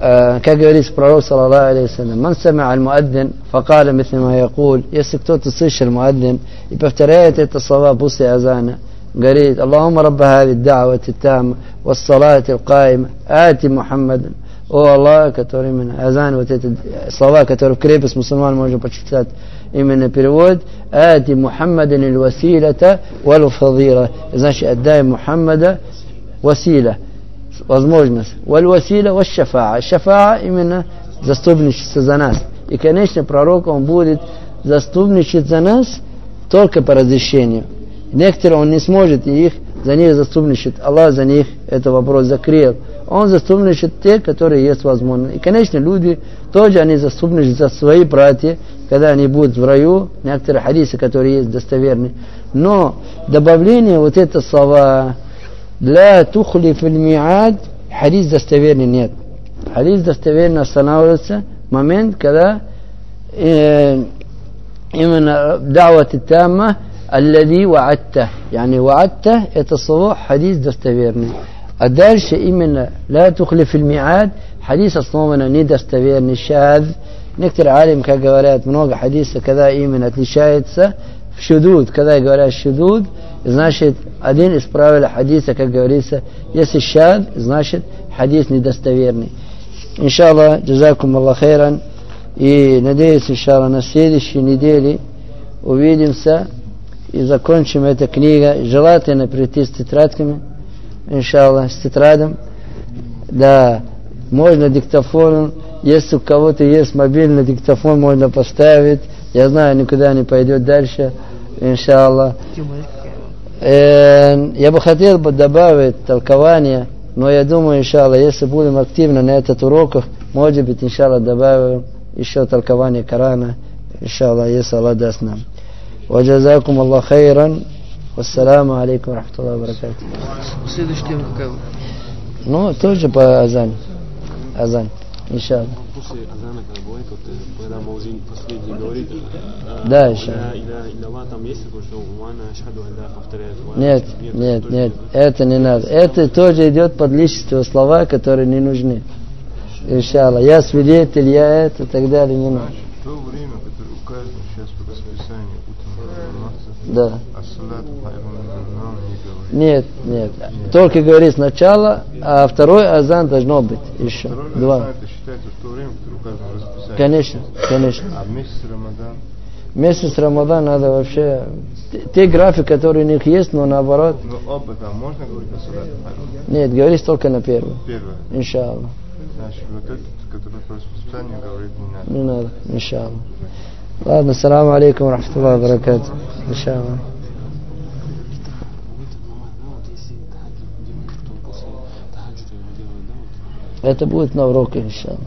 э, как говорит пророк, саллаллаху алейhi «Ман сами аль-муаддин, факаля митли ма якуль». Если кто-то слышал муаддин и повторяет это слова после азана, говорит, «Аллахумма рабба хади дa'вати там, вассалати аль-каима, ати Мухаммадан». О Аллах, который именно азан, вот эти слова, которые в крепость мусульман можно почитать, именно перевод, ати Мухаммадан аль-василата вал-фадира. Значит, отдай Мухаммада василя – возможность. Валь василя валь шафаа. Именно заступничество за нас. И, конечно, пророк, он будет заступничать за нас только по разрешению. Некоторые он не сможет их за них заступничать. Аллах за них этот вопрос закрыл. Он заступничает те, которые есть возможно. И, конечно, люди тоже они заступничают за свои братья, когда они будут в раю, некоторые хадисы, которые есть достоверные. Но добавление вот это слова لا تخلف الميعاد حديث достоверный нет. Хадис достоверно останавливается момент, когда э, именно دعوة التامة الذي وعدته يعني وعدته это слово حديث достоверный. А дальше именно لا تخلف الميعاد حديث основано недостоверный, шад. Некоторые алим, как говорят, много хадиса, когда именно отличается в шудуд, когда говорят шудуд, значит, один из правил хадиса, как говорится, если шад, значит, хадис недостоверный. Иншаллах, джазакум Аллах. И надеюсь, иншаллах, на следующей неделе увидимся и закончим эту книгу. Желательно прийти с тетрадками, иншаллах, с тетрадом. Да, можно диктофоном Если у кого-то есть мобильный диктофон, можно поставить. Я знаю, никуда не пойдет дальше, иншаллах. Э, Я бы хотел бы добавить толкование, но я думаю, иншаллах, если будем активно на этот уроках, может быть, иншаллах, добавим еще толкование Корана, иншаллах, если Аллах даст нам. وجزاكم الله خيرا والسلام عليكم ورحمة الله وبركاته Следующая тема какая? Ну, тоже по Азань. Азань, иншаллах. После Азана, когда бывает, вот, э, когда Маузин последний говорит, э, Да, илlallah, там есть такое, что Уана Ашхаду Аллах повторяет. «Ва Нет, Ашхаду». нет, нет, не это не надо. Это тоже идет под личество слова, которые не нужны. Иншаллах. Я свидетель, я это и так далее не надо. То время, которое указано сейчас по расписанию, Да. а. Нет, нет. Только говори сначала, а второй азан должно быть еще. Второй Два. Рамадан это считается в то время, которое указано в расписании. Конечно, конечно. А месяц Рамадан, Месяц Рамадан надо вообще... те- Те графики, которые у них есть, но наоборот. ну об этом можно говорить о салат? Нет, говоришь только на первый. Первое. Иншаллах. Значит, вот этот, который по расписанию говорит, не надо. Не надо, иншаллах. Ладно, саламу алейкум, рахматуллах, баракату. Иншаллах. Будет намаз, да, вот если тахаджуд делает, потом после тахаджуда его делают, да, вот Это будет на уроке, иншаллах.